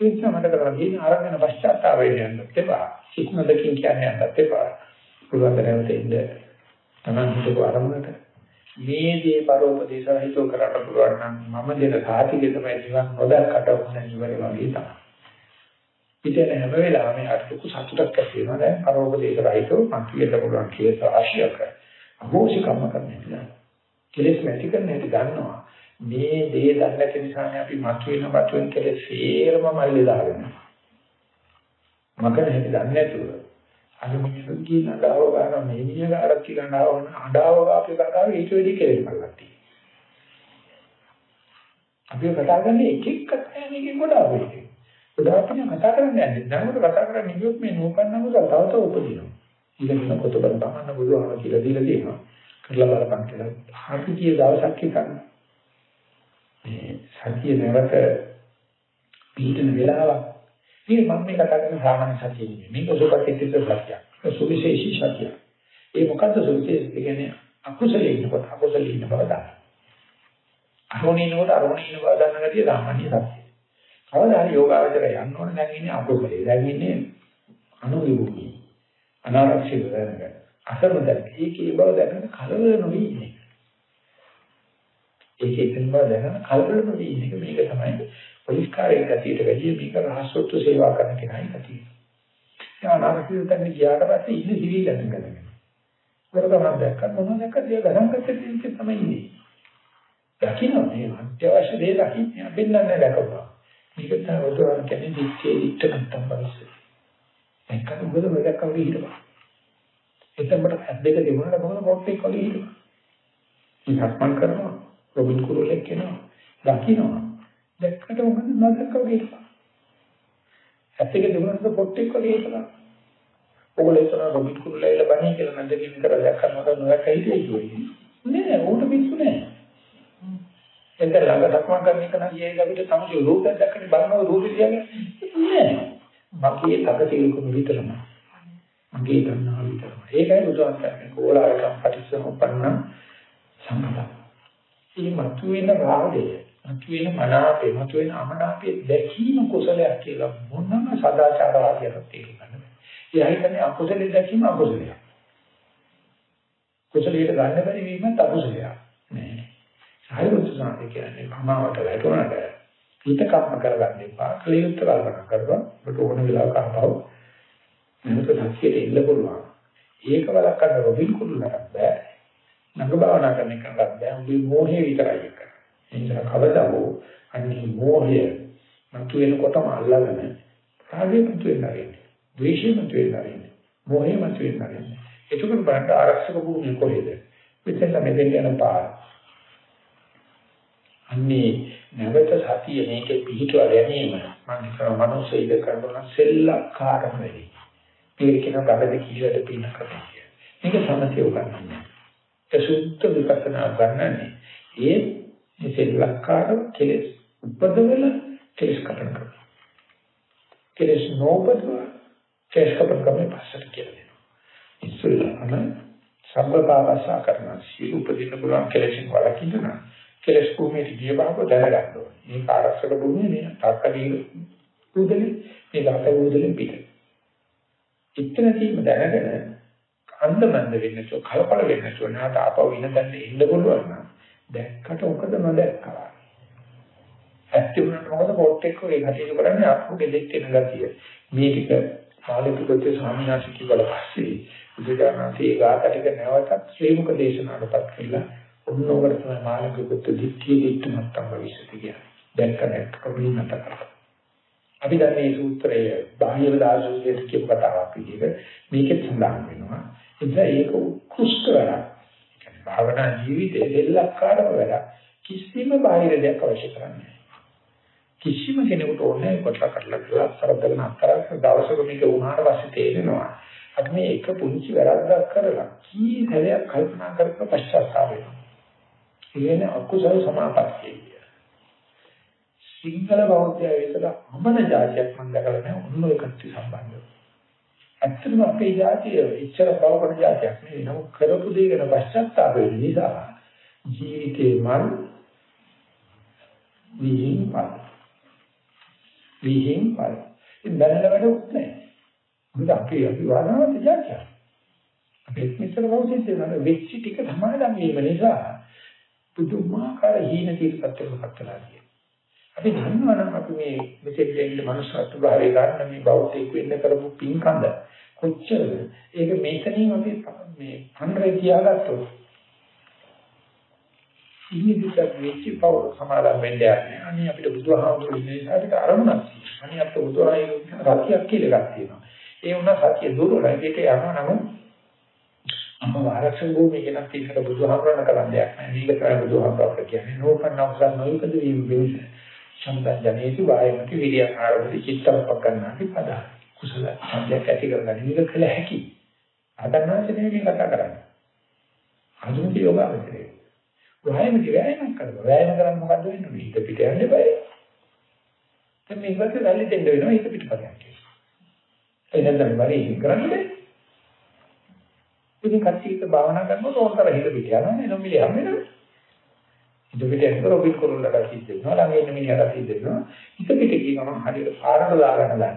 ඒ නිසා මට කරලා තියෙන ආරම්භන පශ්චාත්තාපය යන්නත් එපා. සික්මදකින් කියන්නේ යන්නත් එපා. පුළුවන් දැනට ඉන්න තමන් හිතපු අරමුණට මේ දේ පරෝපදේශ හිතෝ කරන්න පුළුවන් නම් මම දෙන සාතිකේ තමයි නිවන් නොදක්කට උන්නේ ඉවර වගේ තමයි. පිටේ හැම වෙලාවෙම අර ලොකු සතුටක් ඇති වෙනවා දැන් පරෝපදේශ රහිතව මම කියන්න පුළුවන් කියලා ආශියක්. අහෝසි කම්ම කරන්නේ. කෙලෙස් නැති කරන්න හැටි දන්නවා. මේ දේ දන්නේ නැති නිසානේ අපි මතුවෙන මතුවෙන කෙලෙස් සේරම මල්ලේ දාගෙන. මකන හැටි දන්නේ නැතුව අර මිනිස්සුන් කියන අඩාව ගන්න මේ මිනිහ ගාරක් කියලා අඩාව අඩාව අපේ කතාවේ ඊට වෙඩි කෙරෙන්න බලලා තියෙනවා. අපි කතා කරන්නේ එක එක කතා මේකේ ගොඩාක් වෙන්නේ. ගොඩාක් කියන කතා කරන්නේ නැහැ. දැන් උඩ කතා කරන්නේ නියොත් මේ නූපන්නම තව තව උපදිනවා. ඊළඟ කොට බල තමන්න බුදුහාම කියලා දීලා තියෙනවා. කරලා බලපන් කියලා. හරි කිය දවසක් හිතන්න. මේ සතිය නැවත පිටින වෙලාවක් මේ මම මේ කතා කරන සාමාන්‍ය සතිය නෙමෙයි. මේක සුපතිත්‍ත සතිය. සුවිශේෂී සතිය. ඒ මොකද්ද සුවිශේෂ කියන්නේ අකුසලයේ ඉන්නකොට අකුසලයේ ඉන්න බව දාන්න. අරෝණේ ඉන්නකොට අරෝණේ ඉන්න බව දාන්න ගැතිය සාමාන්‍ය සතිය. කවදා හරි යෝගාවචරය යන්න ඕන දැන් ඉන්නේ අකුසලයේ. දැන් ඉන්නේ අනුවිභූමී. අනාරක්ෂිත දැනගන්න. අසමදල් ඒකේ බව දැනගෙන කලබල නොවී ඉන්නේ. ඒකේ තියෙන බව දැනගෙන කලබල නොවී ඉන්නේ. මේක තමයි පරිස්කාරයේ ගතියට වැඩිය මේක රහස්සොත්තු සේවා කරන කෙනායි ගතිය. ඥානාරසිත තන්නේ ගියාට පස්සේ ඉන්නේ සිවිල් ගණන් කරගෙන. වරදමක් දැක්කත් මොනවද දැක්කද ඒ ගණන් කරද්දී තමයි ඉන්නේ. දකින්න මේ අත්‍යවශ්‍ය දේ දකින්න අපින්නන්නේ දැකපුවා. මේක තමයි වතුරන් කියන්නේ දිත්තේ දිත්ත නැත්තම් බලස. දැක්කම උගද මෙදක්කම හිටපන්. එතකොට ඇස් දෙක තිබුණාට මොන පොට්ටේ කොලේ හිටපන්. ඉහත්මන් කරනවා. රොබින් කුරුල්ලෙක් කෙනා දකින්නවා. දැක්කට මොකද නොදැක්ක වගේ ඉන්නවා. ඇත්ත එක දුන්නොත් පොට්ටෙක් වගේ ඉන්නවා. ඔයගොල්ලෝ හිතන රොබිට් කුරුල්ලා ඉල බණී කියලා නැද්ද කියන කර දැක්කම මොකද නොදැක්ක හිටියේ කිව්වේ. නෑ උන්ට පිස්සු නෑ. එතන ළඟ දක්මන් කරන එක නම් ඊයේ අපිට තමයි රූපයක් දැක්කනේ බලනවා රූපය කියන්නේ නෑ. මගේ තක තිලකුණු විතරම. මගේ ගන්නවා විතරම. ඒකයි බුදුන් කියන්නේ කෝලාරකම් පටිච්චසමුප්පන්න සම්පදා. මේ මතුවෙන රාගය මතුවෙන මනාපේ මතුවෙන අමනාපේ දැකීම කුසලයක් කියලා මොනම සදාචාරවාදියෙක් තේරුම් ගන්න බෑ. ඒ හිතන්නේ අකුසලයේ දැකීම අකුසලයක්. කුසලයට ගන්න බැරි වීම අකුසලයක්. නෑ. සායවතු සාන්ති කියන්නේ මමවට වැටුණාට හිත කම්ම කරගන්න එපා. ක්ලියුත් කල්පනා කරපන්. ඔබට ඕන වෙලාවක අහපව. මොකද සත්‍යයට එන්න පුළුවන්. ඒක වලක්වන්න රොබින් කුරුල්ලක් බෑ. නඟ භාවනා කරන එකක් බෑ. උඹේ මෝහේ විතරයි එක. එනිසා කවදා හෝ අනිත් මෝහය මතුවෙනකොටම අල්ලගෙන රාගය මතුවෙන්න ආරෙන්නේ. ද්වේෂය මතුවෙන්න ආරෙන්නේ. මෝහය මතුවෙන්න ආරෙන්නේ. එතකොට බලන්න ආරක්ෂක භූමිය කොහෙද? මෙතන මෙතෙන් යන පාර. අන්නේ නැවත සතිය මේකේ පිහිටුවා ගැනීම මම හිතනවා මනුස්ස ඉද කරන සෙල්ලක්කාරම වෙයි. මේක කියන ගබද කීයට පින්න කරනවා. මේක සමතේ උගන්වන්නේ. ඒ සුද්ධ විපස්සනා ගන්නනේ. ඒ මේ සෙල්ලක්කාරව කෙලස් උපදවල කෙලස් කපන කරනවා. කෙලස් නොඋපදව කෙලස් කපන කමේ පස්සට කියලා දෙනවා. ඉස්සෙල්ලාම සම්බපාවසා කරන සියලු උපදින්න පුළුවන් කෙලසින් වළකින්න කෙලස් භූමියට ගිය බව දැනගන්න ඕනේ. මේ ආරක්ෂක භූමිය මේ තාක්කදී උදලි මේ ගත උදලෙන් පිට. ඉතනදීම දැනගෙන අන්දමන්ද වෙන්නසෝ කලපල වෙන්නසෝ නාට ආපහු ඉන්න තැන එන්න පුළුවන් නම් දැක්කට ඔකද නොදැක්කා. ඇත්ත උනට මොකද පොට්ටෙක් වගේ කටයුතු කරන්නේ අපු ගෙදෙක් එන ගතිය. මේ ටික සාලිපුත්‍ර ස්වාමීන් වහන්සේ කිව්වල පස්සේ බුදුදානන්සේ ගාතටික නැවතත් ශ්‍රී මුක දේශනාවටපත් කළා. ඔන්නෝකට තමයි මාළිකුත් දික්කී දික්ක මත්තම් භවිෂති කියන්නේ. දැක්ක දැක්ක කවිනත කරා. අපි දැන් මේ සූත්‍රය බාහිර දාර්ශනිකයෙක් කියපු කතාවක් විදිහට මේකෙත් සඳහන් වෙනවා. ඒක උත්කෘෂ්ඨ වැඩක්. භාවනා ජීවිතේ දෙල්ලක්කාරව වැඩ කිසිම බාහිර දෙයක් අවශ්‍ය කරන්නේ කිසිම කෙනෙකුට ඕනේ කොට කරලා කියලා සරදගෙන අත්තරක් දවසක මේක වුණාට පස්සේ තේරෙනවා අපි මේ එක පුංචි වැරද්දක් කරලා කී හැලයක් කල්පනා කරලා පශ්චාත්තාප වෙනවා. ඉන්නේ අකුසල සමාපත්තිය. සිංහල බෞද්ධය විතර අමන જાතියක් මම දැකලා නැහැ ඔන්න ඔය කට්ටිය සම්බන්ධව. ඇත්තටම අපේ ජාතිය ඉච්ඡර බවකට ජාතියක් නෙවෙයි. නමුත් කරපු දේ ගැන පශ්චාත්තාප වෙන නිසා ජීවිතේ මන් විහිං පල. විහිං පල. ඉතින් බැලලා වැඩ උත් නැහැ. මොකද අපි අපි වාදනවත් ජාතියක්. අපේ මෙච්චර වෞසිත වෙනවා වෙච්ච ටික සමාදම් වීම නිසා පුදුමාකාර හීන තීරපත්තරකට පත්ලා තියෙනවා. අපි දන්නවනම් අපි මේ මෙතෙක් දෙන්න මනුස්සත්ව භාවය ගන්න මේ බෞද්ධික වෙන්න කරපු පින්කඳ කොච්චරද? ඒක මේකනින් අපි මේ හන්රේ තියාගත්තොත් ඉනිදිට වෙච්ච පව සමාදම් වෙන්න යන්නේ. අනේ අපිට බුදුහාමුදුරු ඉන්නේ නිසා අපිට අරමුණක් අනේ අපිට බුදුහාමුදුරු සතියක් කියලා එකක් තියෙනවා. ඒ වුණා සතිය දුරලා ඒකට යනවා නම් අම්ම ආරක්ෂක භූමිය ගැන තියෙන බුදුහාමුදුරන කරන්න දෙයක් නෑ මේක තමයි බුදුහාමුදුරු කියන්නේ. නෝපන්න අවසන් නොයකද වීම වෙන්නේ සම්දන් ජනේති වායමති විරිය ආරම්භති චිත්තපක් ගන්නාති පදා. කුසල සම්යක් ඇති කරගන්න මේක කළ හැකි. ආදන්නාසේ මේ කතා කරන්නේ. අදුමුක යෝගාවචරේ වායමති වෑයම කරනවා. වෑයම කරන්න මොකද්ද වෙන්නේ? හිත පිට යන්න බෑ දැන් මේකට රැලි දෙන්න වෙනවා හිත පිට පදයක් ඒ නැත්නම් වරේ කරන්න බෑ. ඉතින් කච්චිත භාවනා කරනකොට ඕනතර හිත පිට යනවා නේ නොමිලේ හැමෙනවා හිත පිට යනකොට ඔබිත් කුරුල්ලට සිද්ධ වෙනවා ළඟ ඉන්න මිනිහට සිද්ධ වෙනවා. හිත පිට ගියම හරියට පාරට දාගන්න ගන්නවා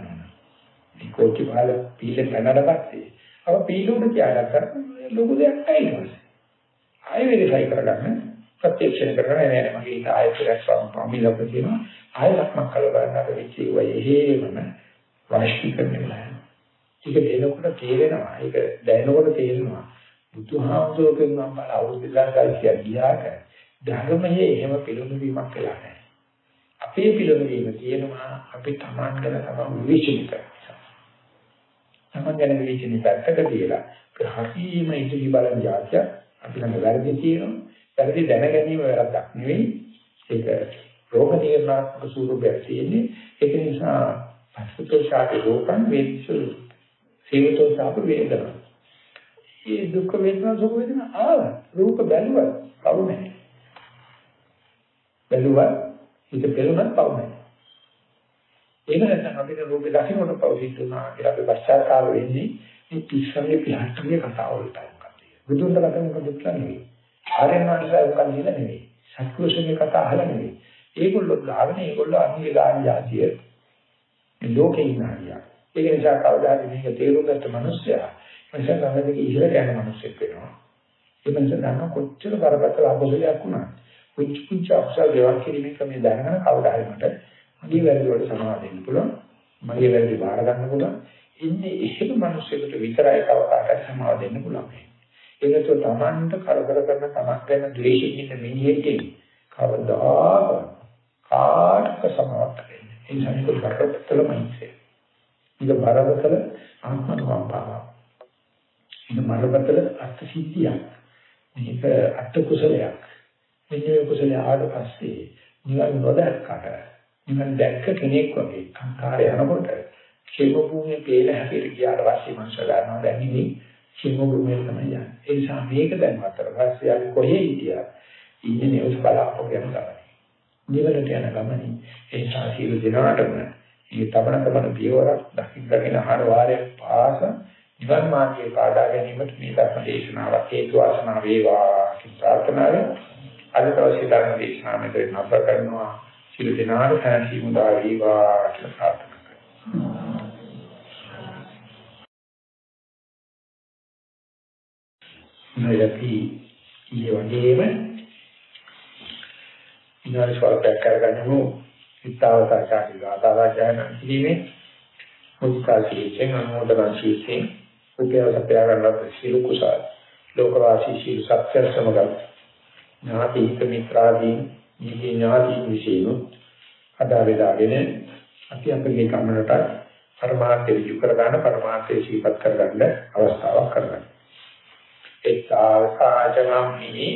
මේ කෝච්චි වල පීලේ පැනනට පස්සේ අව පීලුට තියාගත්තා ලොකු දෙයක් නැහැ ඊට පස්සේ. ආයෙ වෙරිෆයි කරගන්න. ප්‍රත්‍යක්ෂ කරගෙන නෑ මගේ හිත ආයෙත් රැස්වම් පමිලක තියෙනවා. ආයෙ ලක්මක් කළා බලන්න අපේ විචේ වයි හේවම වාෂ්පීකරණය වෙනවා ඒක දෙනකොට තේරෙනවා. ඒක දැනනකොට තේරෙනවා. බුදුහාමුදුරුවෝ නම් බල අවුරුදු 2000 ගියාට ධර්මයේ එහෙම පිළිගැනීමක් කළා නැහැ. අපේ පිළිගැනීම තියෙනවා අපි තමන් කරන තමන් විශ්ලේෂණය කරනවා. තමන් ගැන විශ්ලේෂණය පැත්තක තියලා හරීම ඉදිරි බලන යාත්‍ය අපි ළඟ වැරදි තියෙනවා. වැරදි දැන ගැනීම වැරද්දක් නෙවෙයි. ඒක රෝග නිర్ణාත්මක ස්වරූපයක් තියෙන්නේ. ඒක නිසා පස්තුත ශාක රෝගන් වේදිසු සේවතෝ ශාප වේදනා. මේ දුක් වේදනා සුඛ වේදනා ආව රූප බැලුවා කවුනේ බැලුවා හිත පෙළුණත් පවුනේ. ඒක නැත්නම් අපිට රූපේ දකින්නට පව සිද්ධුනා කියලා අපි පශ්චාත්තාප වෙන්නේ මේ පිස්සන්ගේ පිටහට්ටියේ කතාව වලට. බුදුන් දලකම මොකද කියන්නේ? ආර්යනාථලා උකන් දින නෙවෙයි. සත්පුරුෂගේ කතා අහලා නෙවෙයි. ඒගොල්ලෝ ගාවන ඒගොල්ලෝ අන්‍ය ගාන જાතිය ලෝකේ ඉන්නවා. ඒක නිසා කවදා හරි මේක තේරුම් ගත්ත මිනිස්සයා මනස ගමනක ඉහළ යන මිනිස්සෙක් වෙනවා. ඒ මනස දන්න කොච්චර බරපතල අබෝධයක් වුණා. කුංච කුංච අක්ෂර දේවල් කිරීමේ ක්‍රමය දැනගෙන කවදා හරි මට මගේ වැරදි වලට සමාව දෙන්න පුළුවන්. මගේ වැරදි බාර ගන්න පුළුවන්. ඉන්නේ එහෙම මිනිස්සුන්ට විතරයි කවදාකවත් සමාව දෙන්න පුළුවන්. ඒකට තමන්ට කරදර කරන තමක් ගැන ද්වේෂයෙන් ඉන්න මිනිහෙක්ගේ කවදාකවත් කාටක සමාවක් දෙන්නේ. ඒ නිසා මේක බරපතල මනසේ. මේක බරපතල ආත්මනුකම්පාවක්. මේක බරපතල අර්ථ සිද්ධියක්. මේක අර්ථ කුසලයක්. මෙන්න කුසලයේ ආවට පස්සේ නිවන් නොදැක්කට නිවන් දැක්ක කෙනෙක් වගේ අංකාරය යනකොට ක්ෂේමභූමියේ පේන හැටියට ගියාට පස්සේ මනුෂ්‍ය ගන්නවා දැන් ඉන්නේ ක්ෂේමභූමිය තමයි යන්නේ. ඒ නිසා මේක දැනවත් කරපස්සේ අපි කොහේ හිටියා ඉන්නේ නිවස් බලාපොරොත්තු වෙනවා. නිවලට යන ගමනේ ඒ නිසා සීල දිනවටම මේ තබන තබන පියවරක් දකින්නගෙන ආහාර වාරයක් පාස නිවන් මාර්ගයේ පාදා ගැනීමට මේ ධර්ම දේශනාවක් හේතු වාසනා වේවා කියන ප්‍රාර්ථනාවෙන් අද දවසේ ධර්ම දේශනාව මෙතන නතර කරනවා. සියලු දෙනාට සැනසීම උදා වේවා කියලා ප්‍රාර්ථනා කරනවා. නැති ඊයේ වගේම ඉනාරි ස්වල්පයක් කරගන්නමු හිතාවතාචාරි ගාථාවාචාරණ කිරීමේ මුස්තාසීයෙන් අනුමೋದන ශීර්ෂයෙන් උපයාසපයා ගන්නත් සියලු කුසල ලෝකවාසී සියලු සත්‍ය සමගත ඥාති හිත මිත්‍රාදී මේ ඥාති විශේෂ අදා වේදාගෙන අපි අපේ කමනට පරමාර්ථය විචු කර ගන්න පරමාර්ථය සීපත් කර ගන්න අවස්ථාවක් කරගන්න. එත්තාසාජනම්හි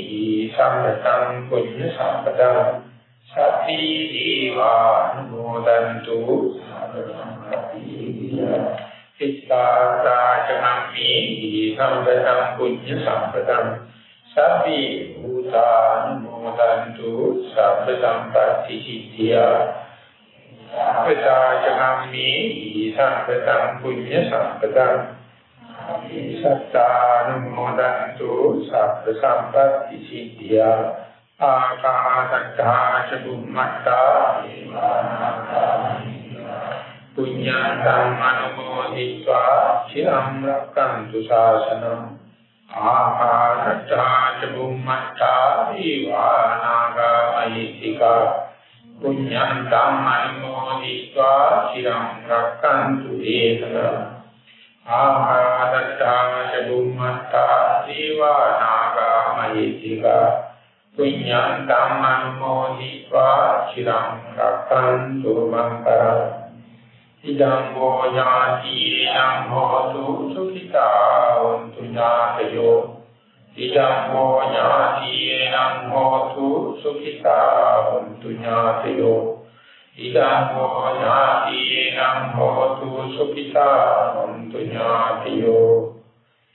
සම්පතං පුඤ්ඤ සම්පතං සති දීවානුමෝදන්තු. එත්තාසාජනම්හි සම්පතං පුඤ්ඤ සම්පතං සති භූතානුමෝදන්තු සබ්බ සම්පatti සිද්ධියා. පචාචනම්මේ සම්පතං පුඤ්ඤ සම්පතං සත්තානුමෝදන්තු සබ්බ සම්පත්‍ති සිද්ධියා. ආකාසත්තා චුම්මත්තා පුඤ්ඤාන්තං අනුමෝදිत्वा චිරං රක්칸තු ශාසනං ආකාසත්තා චුම්මත්තා දීවානාගායිතිකා පුඤ්ඤාන්තං අනුමෝදිत्वा චිරං රක්칸තු දේශනං ආකාසත්තා චුම්මත්තා දීවානාගායිතිකා පුඤ්ඤං ධම්මං මොහිत्वा චිරං රක්ඛන්තු මං කරා. ඉදං හෝ ඥාතියං හෝතු සුඛිතාවන්තු ඥාතයෝ. ඉදං හෝ ඥාතියං හෝතු සුඛිතාවන්තු ඥාතයෝ. ඉදං හෝ ඥාතියං හෝතු සුඛිතාවන්තු ඥාතයෝ.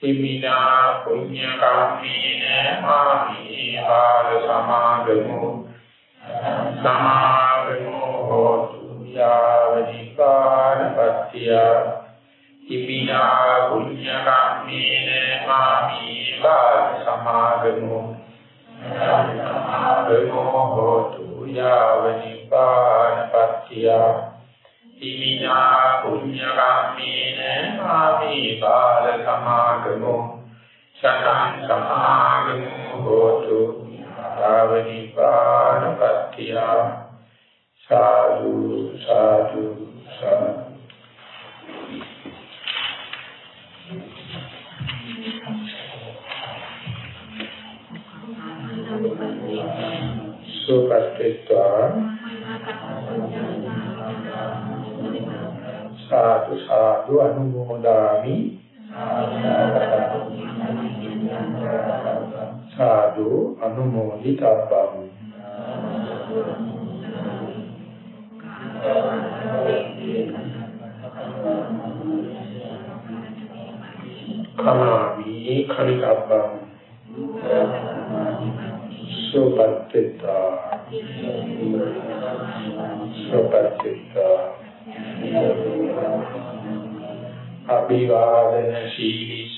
හිමිනා පුඤ්ඤ කම්මේන මාමි ආල සමාගමු සමාගමු හෝතු යාවනිපානපත්තිය හිමිනා පුඤ්ඤ කම්මේන මාමි ආල සමාගමු සමාගමු හෝතු යාවනිපානපත්තිය ඉමිනා පුඤ්ඤ කම්මේන ආමේ බාල සමාගමෝ සතං සමාගමෝ හෝතු යාවනිපානපත්තිය සාදු සාදු සාදු. සුපස්තිත්වා සාදු සාදු අනුමෝදාමි සාදු අනුමෝදිතබ්බං. කමාමි කලිතබ්බං සුපත්තිතා සුපත්තිතා අභිවාදන සීලිස්ස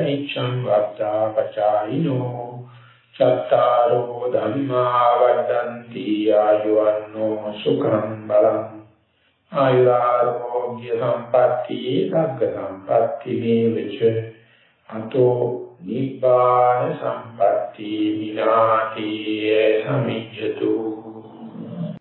නිච්ඡං වත්තා පචායිනෝ චත්තාරෝ ධම්මා වඩන්ති ආයුවන්නෝ සුඛං බලං ආයුරාෝග්‍ය සම්පatti සග්ග සම්පatti මේවච අතෝ නිබ්බාන සම්පatti විනාති සමිජ්ජතු